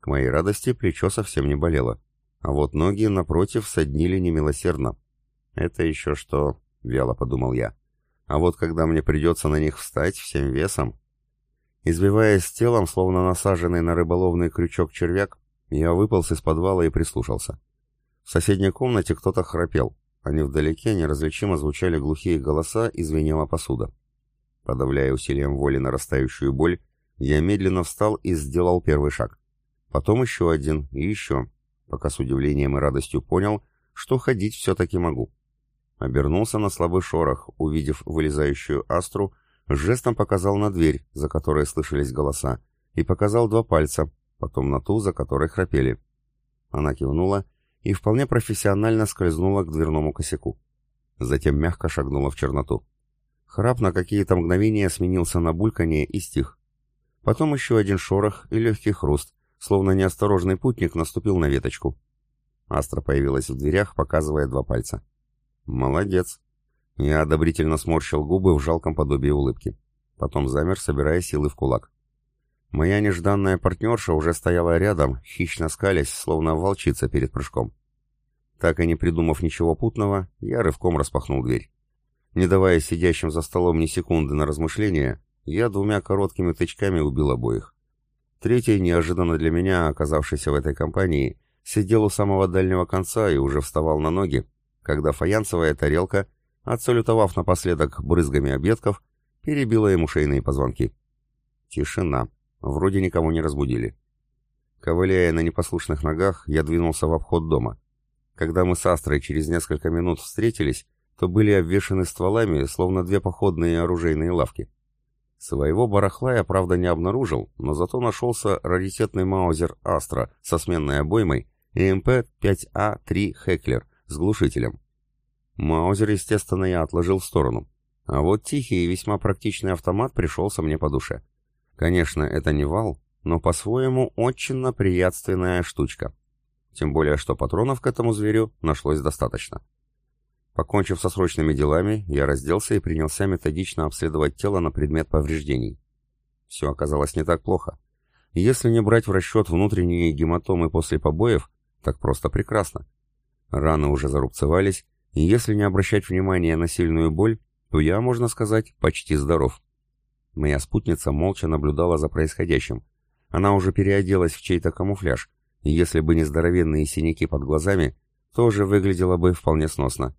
К моей радости плечо совсем не болело, а вот ноги, напротив, соднили немилосердно. «Это еще что?» — вяло подумал я. «А вот когда мне придется на них встать всем весом...» Избиваясь телом, словно насаженный на рыболовный крючок червяк, я выполз из подвала и прислушался. В соседней комнате кто-то храпел, а невдалеке неразличимо звучали глухие голоса и звенела посуда. Подавляя усилием воли нарастающую боль, я медленно встал и сделал первый шаг. Потом еще один и еще, пока с удивлением и радостью понял, что ходить все-таки могу. Обернулся на слабый шорох, увидев вылезающую астру, жестом показал на дверь, за которой слышались голоса, и показал два пальца, потом на ту, за которой храпели. Она кивнула и вполне профессионально скользнула к дверному косяку. Затем мягко шагнула в черноту. Храп на какие-то мгновения сменился на бульканье и стих. Потом еще один шорох и легкий хруст, словно неосторожный путник наступил на веточку. Астра появилась в дверях, показывая два пальца. «Молодец!» Я одобрительно сморщил губы в жалком подобии улыбки. Потом замер, собирая силы в кулак. Моя нежданная партнерша уже стояла рядом, хищно скалясь, словно волчица перед прыжком. Так и не придумав ничего путного, я рывком распахнул дверь. Не давая сидящим за столом ни секунды на размышления, я двумя короткими тычками убил обоих. Третий, неожиданно для меня, оказавшийся в этой компании, сидел у самого дальнего конца и уже вставал на ноги, когда фаянсовая тарелка, отсалютовав напоследок брызгами объедков, перебила ему шейные позвонки. Тишина. Вроде никого не разбудили. Ковыляя на непослушных ногах, я двинулся в обход дома. Когда мы с Астрой через несколько минут встретились, то были обвешаны стволами, словно две походные оружейные лавки. Своего барахла я, правда, не обнаружил, но зато нашелся раритетный маузер Астра со сменной обоймой и МП-5А3 Хеклер с глушителем. Маузер, естественно, я отложил в сторону. А вот тихий и весьма практичный автомат пришелся мне по душе. Конечно, это не вал, но по-своему очень приятственная штучка. Тем более, что патронов к этому зверю нашлось достаточно. Покончив со срочными делами, я разделся и принялся методично обследовать тело на предмет повреждений. Все оказалось не так плохо. Если не брать в расчет внутренние гематомы после побоев, так просто прекрасно. Раны уже зарубцевались, и если не обращать внимания на сильную боль, то я, можно сказать, почти здоров. Моя спутница молча наблюдала за происходящим. Она уже переоделась в чей-то камуфляж, и если бы не здоровенные синяки под глазами, тоже выглядела бы вполне сносно.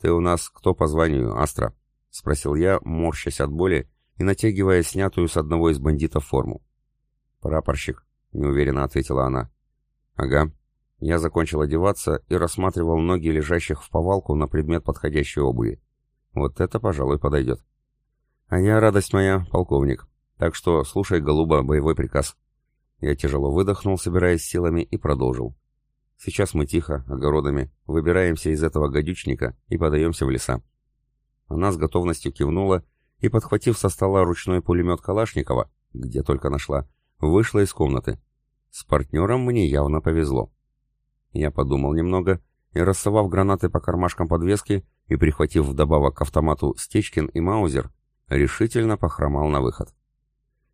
«Ты у нас кто по званию, Астра?» — спросил я, морщась от боли и натягивая снятую с одного из бандитов форму. «Прапорщик», — неуверенно ответила она. «Ага». Я закончил одеваться и рассматривал ноги лежащих в повалку на предмет подходящей обуви. Вот это, пожалуй, подойдет. «А я, радость моя, полковник. Так что слушай, голуба, боевой приказ». Я тяжело выдохнул, собираясь силами, и продолжил. «Сейчас мы тихо, огородами, выбираемся из этого гадючника и подаемся в леса». Она с готовностью кивнула и, подхватив со стола ручной пулемет Калашникова, где только нашла, вышла из комнаты. С партнером мне явно повезло. Я подумал немного и, рассовав гранаты по кармашкам подвески и прихватив вдобавок к автомату Стечкин и Маузер, решительно похромал на выход.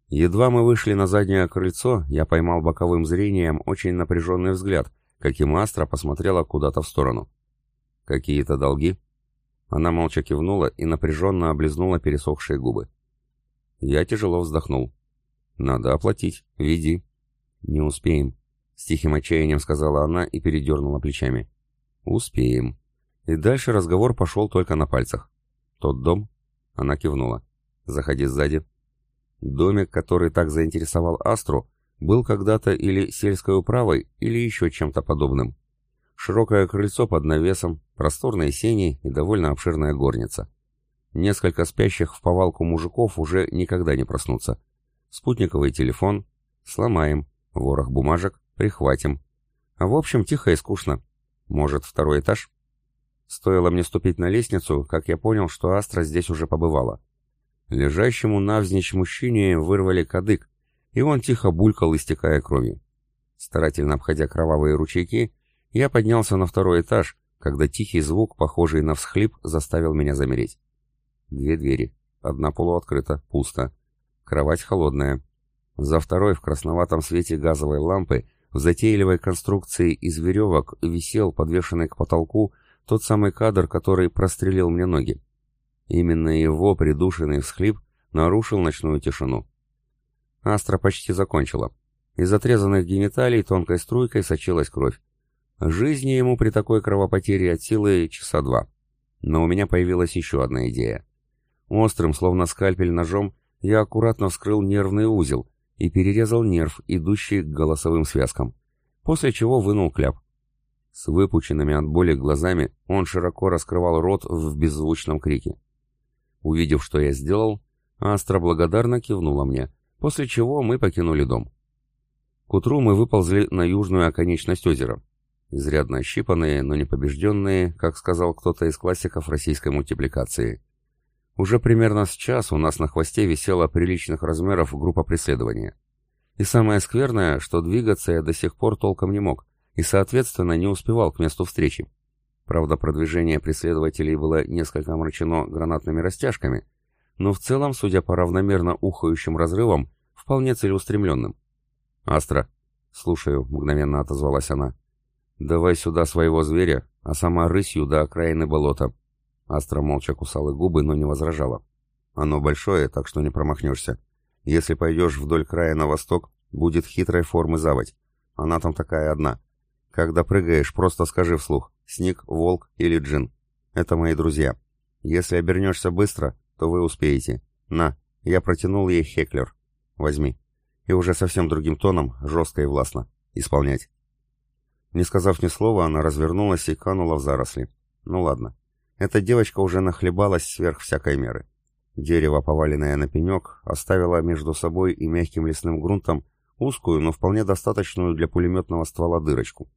Едва мы вышли на заднее крыльцо, я поймал боковым зрением очень напряженный взгляд, каким Астра посмотрела куда-то в сторону. «Какие-то долги?» Она молча кивнула и напряженно облизнула пересохшие губы. Я тяжело вздохнул. «Надо оплатить. Веди». «Не успеем», — с тихим отчаянием сказала она и передернула плечами. «Успеем». И дальше разговор пошел только на пальцах. «Тот дом?» Она кивнула. Заходи сзади. Домик, который так заинтересовал Астру, был когда-то или сельской управой, или еще чем-то подобным. Широкое крыльцо под навесом, просторные сени и довольно обширная горница. Несколько спящих в повалку мужиков уже никогда не проснутся. Спутниковый телефон. Сломаем. Ворох бумажек. Прихватим. А в общем, тихо и скучно. Может, второй этаж? Стоило мне ступить на лестницу, как я понял, что Астра здесь уже побывала. Лежащему навзничь мужчине вырвали кадык, и он тихо булькал, истекая кровью. Старательно обходя кровавые ручейки, я поднялся на второй этаж, когда тихий звук, похожий на всхлип, заставил меня замереть. Две двери. Одна полуоткрыта, пусто. Кровать холодная. За второй в красноватом свете газовой лампы в затейливой конструкции из веревок висел, подвешенный к потолку, тот самый кадр, который прострелил мне ноги. Именно его придушенный всхлип нарушил ночную тишину. Астра почти закончила. Из отрезанных гениталий тонкой струйкой сочилась кровь. Жизни ему при такой кровопотере от силы часа два. Но у меня появилась еще одна идея. Острым, словно скальпель ножом, я аккуратно вскрыл нервный узел и перерезал нерв, идущий к голосовым связкам, после чего вынул кляп. С выпученными от боли глазами он широко раскрывал рот в беззвучном крике. Увидев, что я сделал, Астра благодарно кивнула мне, после чего мы покинули дом. К утру мы выползли на южную оконечность озера. Изрядно ощипанные, но не побежденные, как сказал кто-то из классиков российской мультипликации. Уже примерно с час у нас на хвосте висела приличных размеров группа преследования. И самое скверное, что двигаться я до сих пор толком не мог, и, соответственно, не успевал к месту встречи. Правда, продвижение преследователей было несколько омрачено гранатными растяжками, но в целом, судя по равномерно ухающим разрывам, вполне целеустремленным. «Астра», — слушаю, — мгновенно отозвалась она, — «давай сюда своего зверя, а сама рысью до окраины болота». Астра молча кусала губы, но не возражала. «Оно большое, так что не промахнешься. Если пойдешь вдоль края на восток, будет хитрой формы заводь. Она там такая одна. Когда прыгаешь, просто скажи вслух «Сник», «Волк» или «Джин». Это мои друзья. Если обернешься быстро, то вы успеете. На, я протянул ей Хеклер. Возьми. И уже совсем другим тоном, жестко и властно. Исполнять. Не сказав ни слова, она развернулась и канула в заросли. Ну ладно. Эта девочка уже нахлебалась сверх всякой меры. Дерево, поваленное на пенек, оставило между собой и мягким лесным грунтом узкую, но вполне достаточную для пулеметного ствола дырочку.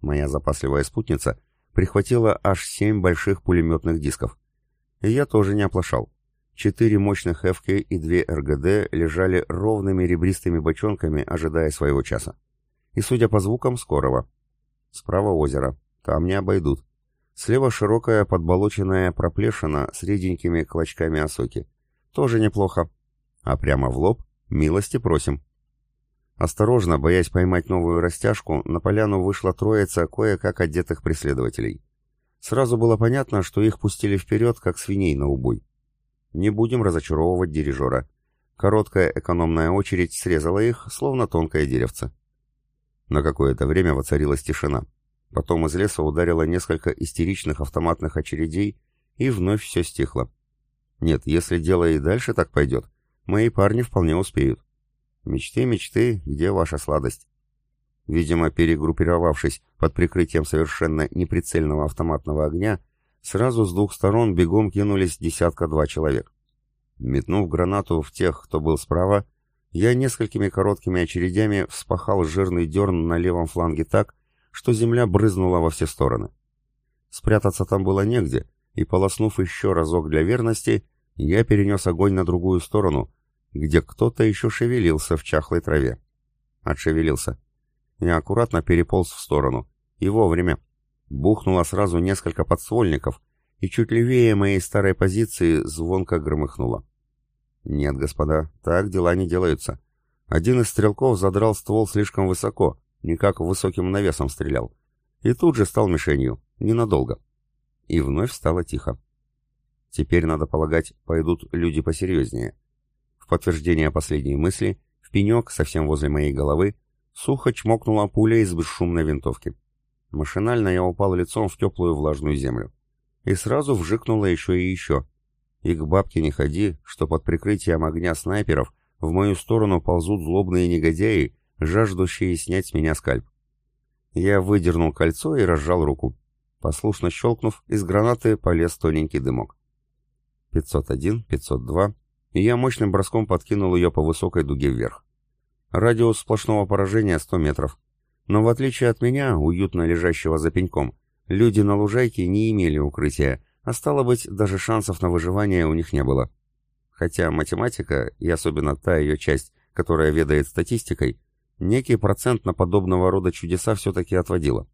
Моя запасливая спутница прихватила аж семь больших пулеметных дисков. И я тоже не оплошал. Четыре мощных ФК и две РГД лежали ровными ребристыми бочонками, ожидая своего часа. И, судя по звукам, скорого. Справа озеро. Там не обойдут. Слева широкая подболоченная проплешина с реденькими клочками осоки. Тоже неплохо. А прямо в лоб милости просим. Осторожно, боясь поймать новую растяжку, на поляну вышла троица кое-как одетых преследователей. Сразу было понятно, что их пустили вперед, как свиней на убой. Не будем разочаровывать дирижера. Короткая экономная очередь срезала их, словно тонкое деревце. На какое-то время воцарилась тишина. Потом из леса ударило несколько истеричных автоматных очередей, и вновь все стихло. Нет, если дело и дальше так пойдет, мои парни вполне успеют. Мечты, мечты, где ваша сладость? Видимо, перегруппировавшись под прикрытием совершенно неприцельного автоматного огня, сразу с двух сторон бегом кинулись десятка-два человек. Метнув гранату в тех, кто был справа, я несколькими короткими очередями вспахал жирный дерн на левом фланге так, что земля брызнула во все стороны. Спрятаться там было негде, и, полоснув еще разок для верности, я перенес огонь на другую сторону, где кто-то еще шевелился в чахлой траве. Отшевелился. Я аккуратно переполз в сторону. И вовремя. Бухнуло сразу несколько подствольников, и чуть левее моей старой позиции звонко громыхнуло. Нет, господа, так дела не делаются. Один из стрелков задрал ствол слишком высоко, никак высоким навесом стрелял. И тут же стал мишенью. Ненадолго. И вновь стало тихо. Теперь, надо полагать, пойдут люди посерьезнее. В подтверждение последней мысли, в пенек, совсем возле моей головы, сухо чмокнула пуля из бесшумной винтовки. Машинально я упал лицом в теплую влажную землю. И сразу вжикнуло еще и еще. И к бабке не ходи, что под прикрытием огня снайперов в мою сторону ползут злобные негодяи, жаждущие снять с меня скальп. Я выдернул кольцо и разжал руку. Послушно щелкнув, из гранаты полез тоненький дымок. 501, 502, и я мощным броском подкинул ее по высокой дуге вверх. Радиус сплошного поражения 100 метров. Но в отличие от меня, уютно лежащего за пеньком, люди на лужайке не имели укрытия, а стало быть, даже шансов на выживание у них не было. Хотя математика, и особенно та ее часть, которая ведает статистикой, некий процент на подобного рода чудеса все-таки отводила.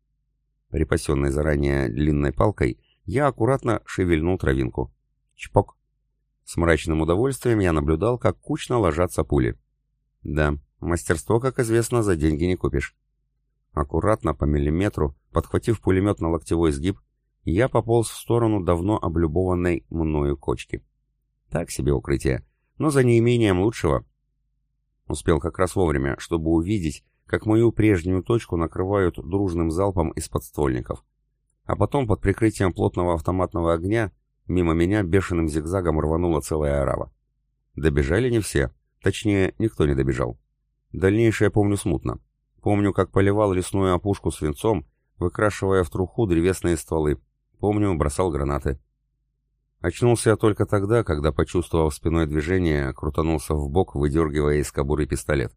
Припасенной заранее длинной палкой, я аккуратно шевельнул травинку. Чпок. С мрачным удовольствием я наблюдал, как кучно ложатся пули. Да, мастерство, как известно, за деньги не купишь. Аккуратно, по миллиметру, подхватив пулемет на локтевой сгиб, я пополз в сторону давно облюбованной мною кочки. Так себе укрытие, но за неимением лучшего Успел как раз вовремя, чтобы увидеть, как мою прежнюю точку накрывают дружным залпом из подствольников. А потом под прикрытием плотного автоматного огня мимо меня бешеным зигзагом рванула целая орава. Добежали не все, точнее, никто не добежал. Дальнейшее помню смутно. Помню, как поливал лесную опушку свинцом, выкрашивая в труху древесные стволы. Помню, бросал гранаты. Очнулся я только тогда, когда, почувствовав спиной движение, крутанулся в бок, выдергивая из кобуры пистолет.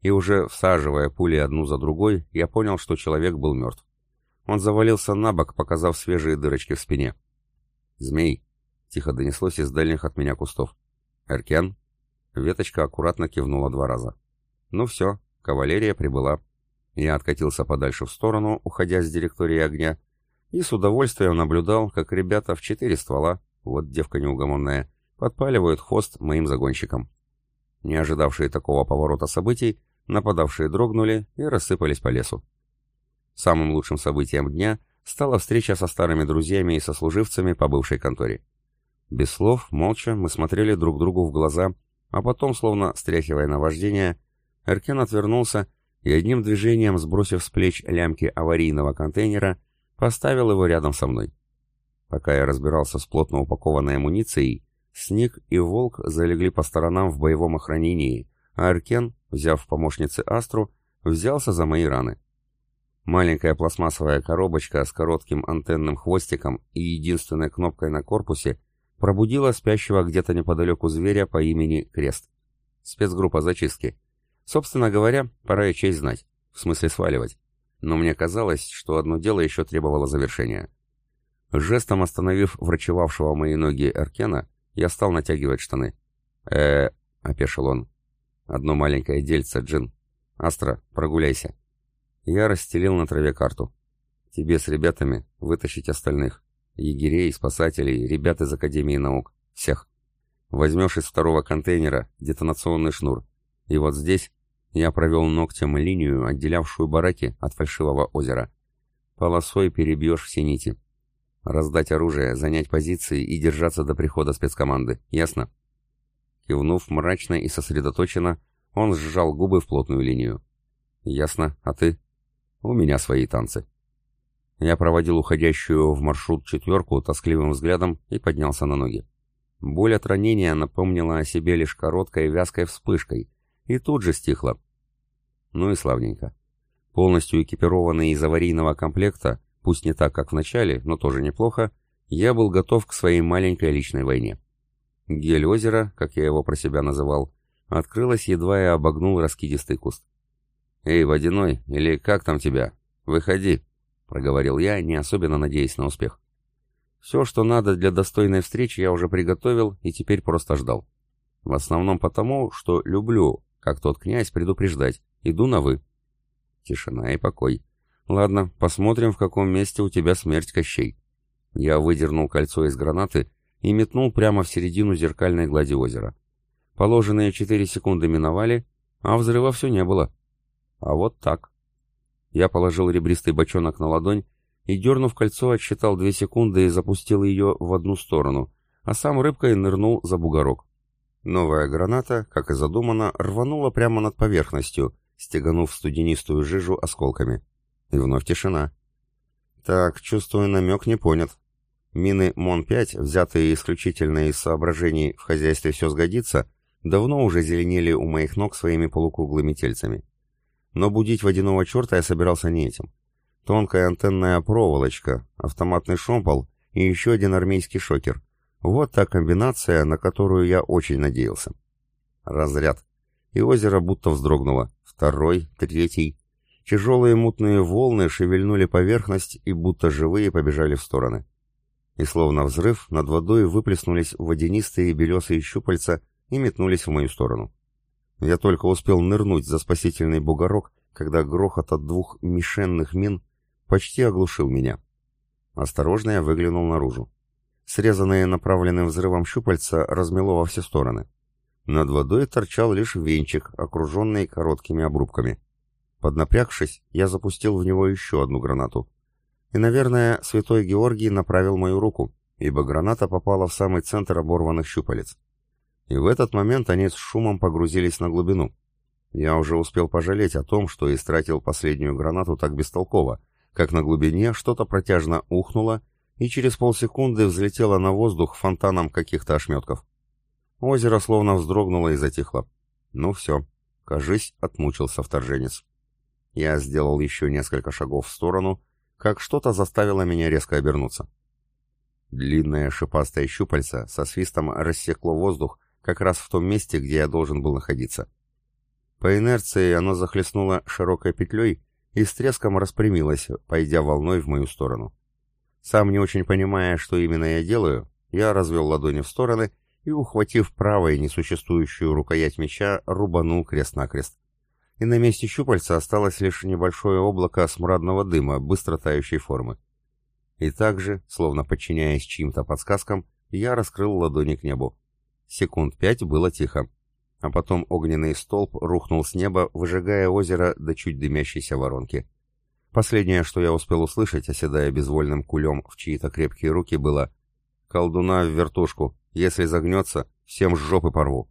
и уже всаживая пули одну за другой, я понял, что человек был мертв. Он завалился на бок, показав свежие дырочки в спине. «Змей!» — тихо донеслось из дальних от меня кустов. «Эркен?» Веточка аккуратно кивнула два раза. «Ну все, кавалерия прибыла». Я откатился подальше в сторону, уходя с директории огня, и с удовольствием наблюдал, как ребята в четыре ствола, вот девка неугомонная, подпаливают хвост моим загонщикам. Не ожидавшие такого поворота событий, нападавшие дрогнули и рассыпались по лесу. Самым лучшим событием дня стала встреча со старыми друзьями и сослуживцами по бывшей конторе. Без слов, молча, мы смотрели друг другу в глаза, а потом, словно стряхивая наваждение, Эркен отвернулся и одним движением, сбросив с плеч лямки аварийного контейнера, поставил его рядом со мной. Пока я разбирался с плотно упакованной амуницией, Сник и Волк залегли по сторонам в боевом охранении, а Аркен, взяв помощницы Астру, взялся за мои раны. Маленькая пластмассовая коробочка с коротким антенным хвостиком и единственной кнопкой на корпусе пробудила спящего где-то неподалеку зверя по имени Крест. Спецгруппа зачистки. Собственно говоря, пора и честь знать, в смысле сваливать. Но мне казалось, что одно дело еще требовало завершения. Жестом остановив врачевавшего мои ноги Эркена, я стал натягивать штаны. э опешил он. «Одно маленькое дельце, Джин. Астра, прогуляйся». Я расстелил на траве карту. «Тебе с ребятами вытащить остальных. Егерей, спасателей, ребят из Академии наук. Всех. Возьмешь из второго контейнера детонационный шнур. И вот здесь я провел ногтем линию, отделявшую бараки от фальшивого озера. Полосой перебьешь все нити. Раздать оружие, занять позиции и держаться до прихода спецкоманды. Ясно?» Кивнув мрачно и сосредоточенно, он сжал губы в плотную линию. «Ясно. А ты?» «У меня свои танцы». Я проводил уходящую в маршрут четверку тоскливым взглядом и поднялся на ноги. Боль от ранения напомнила о себе лишь короткой вязкой вспышкой, и тут же стихла. Ну и славненько. Полностью экипированный из аварийного комплекта, Пусть не так, как в начале, но тоже неплохо, я был готов к своей маленькой личной войне. Гель озера, как я его про себя называл, открылась, едва я обогнул раскидистый куст. «Эй, водяной, или как там тебя? Выходи!» — проговорил я, не особенно надеясь на успех. Все, что надо для достойной встречи, я уже приготовил и теперь просто ждал. В основном потому, что люблю, как тот князь, предупреждать. Иду на «вы». Тишина и покой. Ладно, посмотрим, в каком месте у тебя смерть Кощей. Я выдернул кольцо из гранаты и метнул прямо в середину зеркальной глади озера. Положенные четыре секунды миновали, а взрыва все не было. А вот так. Я положил ребристый бочонок на ладонь и, дернув кольцо, отсчитал две секунды и запустил ее в одну сторону, а сам рыбкой нырнул за бугорок. Новая граната, как и задумано, рванула прямо над поверхностью, стеганув студенистую жижу осколками. И вновь тишина. Так, чувствую, намек не понят. Мины МОН-5, взятые исключительно из соображений «в хозяйстве все сгодится», давно уже зеленели у моих ног своими полукруглыми тельцами. Но будить водяного черта я собирался не этим. Тонкая антенная проволочка, автоматный шомпол и еще один армейский шокер. Вот та комбинация, на которую я очень надеялся. Разряд. И озеро будто вздрогнуло. Второй, третий. Тяжелые мутные волны шевельнули поверхность и будто живые побежали в стороны. И словно взрыв, над водой выплеснулись водянистые белесые щупальца и метнулись в мою сторону. Я только успел нырнуть за спасительный бугорок, когда грохот от двух мишенных мин почти оглушил меня. Осторожно я выглянул наружу. Срезанные направленным взрывом щупальца размело во все стороны. Над водой торчал лишь венчик, окруженный короткими обрубками. Поднапрягшись, я запустил в него еще одну гранату. И, наверное, святой Георгий направил мою руку, ибо граната попала в самый центр оборванных щупалец. И в этот момент они с шумом погрузились на глубину. Я уже успел пожалеть о том, что истратил последнюю гранату так бестолково, как на глубине что-то протяжно ухнуло и через полсекунды взлетело на воздух фонтаном каких-то ошметков. Озеро словно вздрогнуло и затихло. Ну все, кажись, отмучился вторженец. Я сделал еще несколько шагов в сторону, как что-то заставило меня резко обернуться. Длинное шипастое щупальце со свистом рассекло воздух как раз в том месте, где я должен был находиться. По инерции оно захлестнуло широкой петлей и с треском распрямилось, пойдя волной в мою сторону. Сам не очень понимая, что именно я делаю, я развел ладони в стороны и, ухватив правой несуществующую рукоять меча, рубанул крест-накрест. И на месте щупальца осталось лишь небольшое облако смрадного дыма, быстро тающей формы. И также, словно подчиняясь чьим-то подсказкам, я раскрыл ладони к небу. Секунд пять было тихо. А потом огненный столб рухнул с неба, выжигая озеро до чуть дымящейся воронки. Последнее, что я успел услышать, оседая безвольным кулем в чьи-то крепкие руки, было «Колдуна в вертушку. Если загнется, всем жопы порву».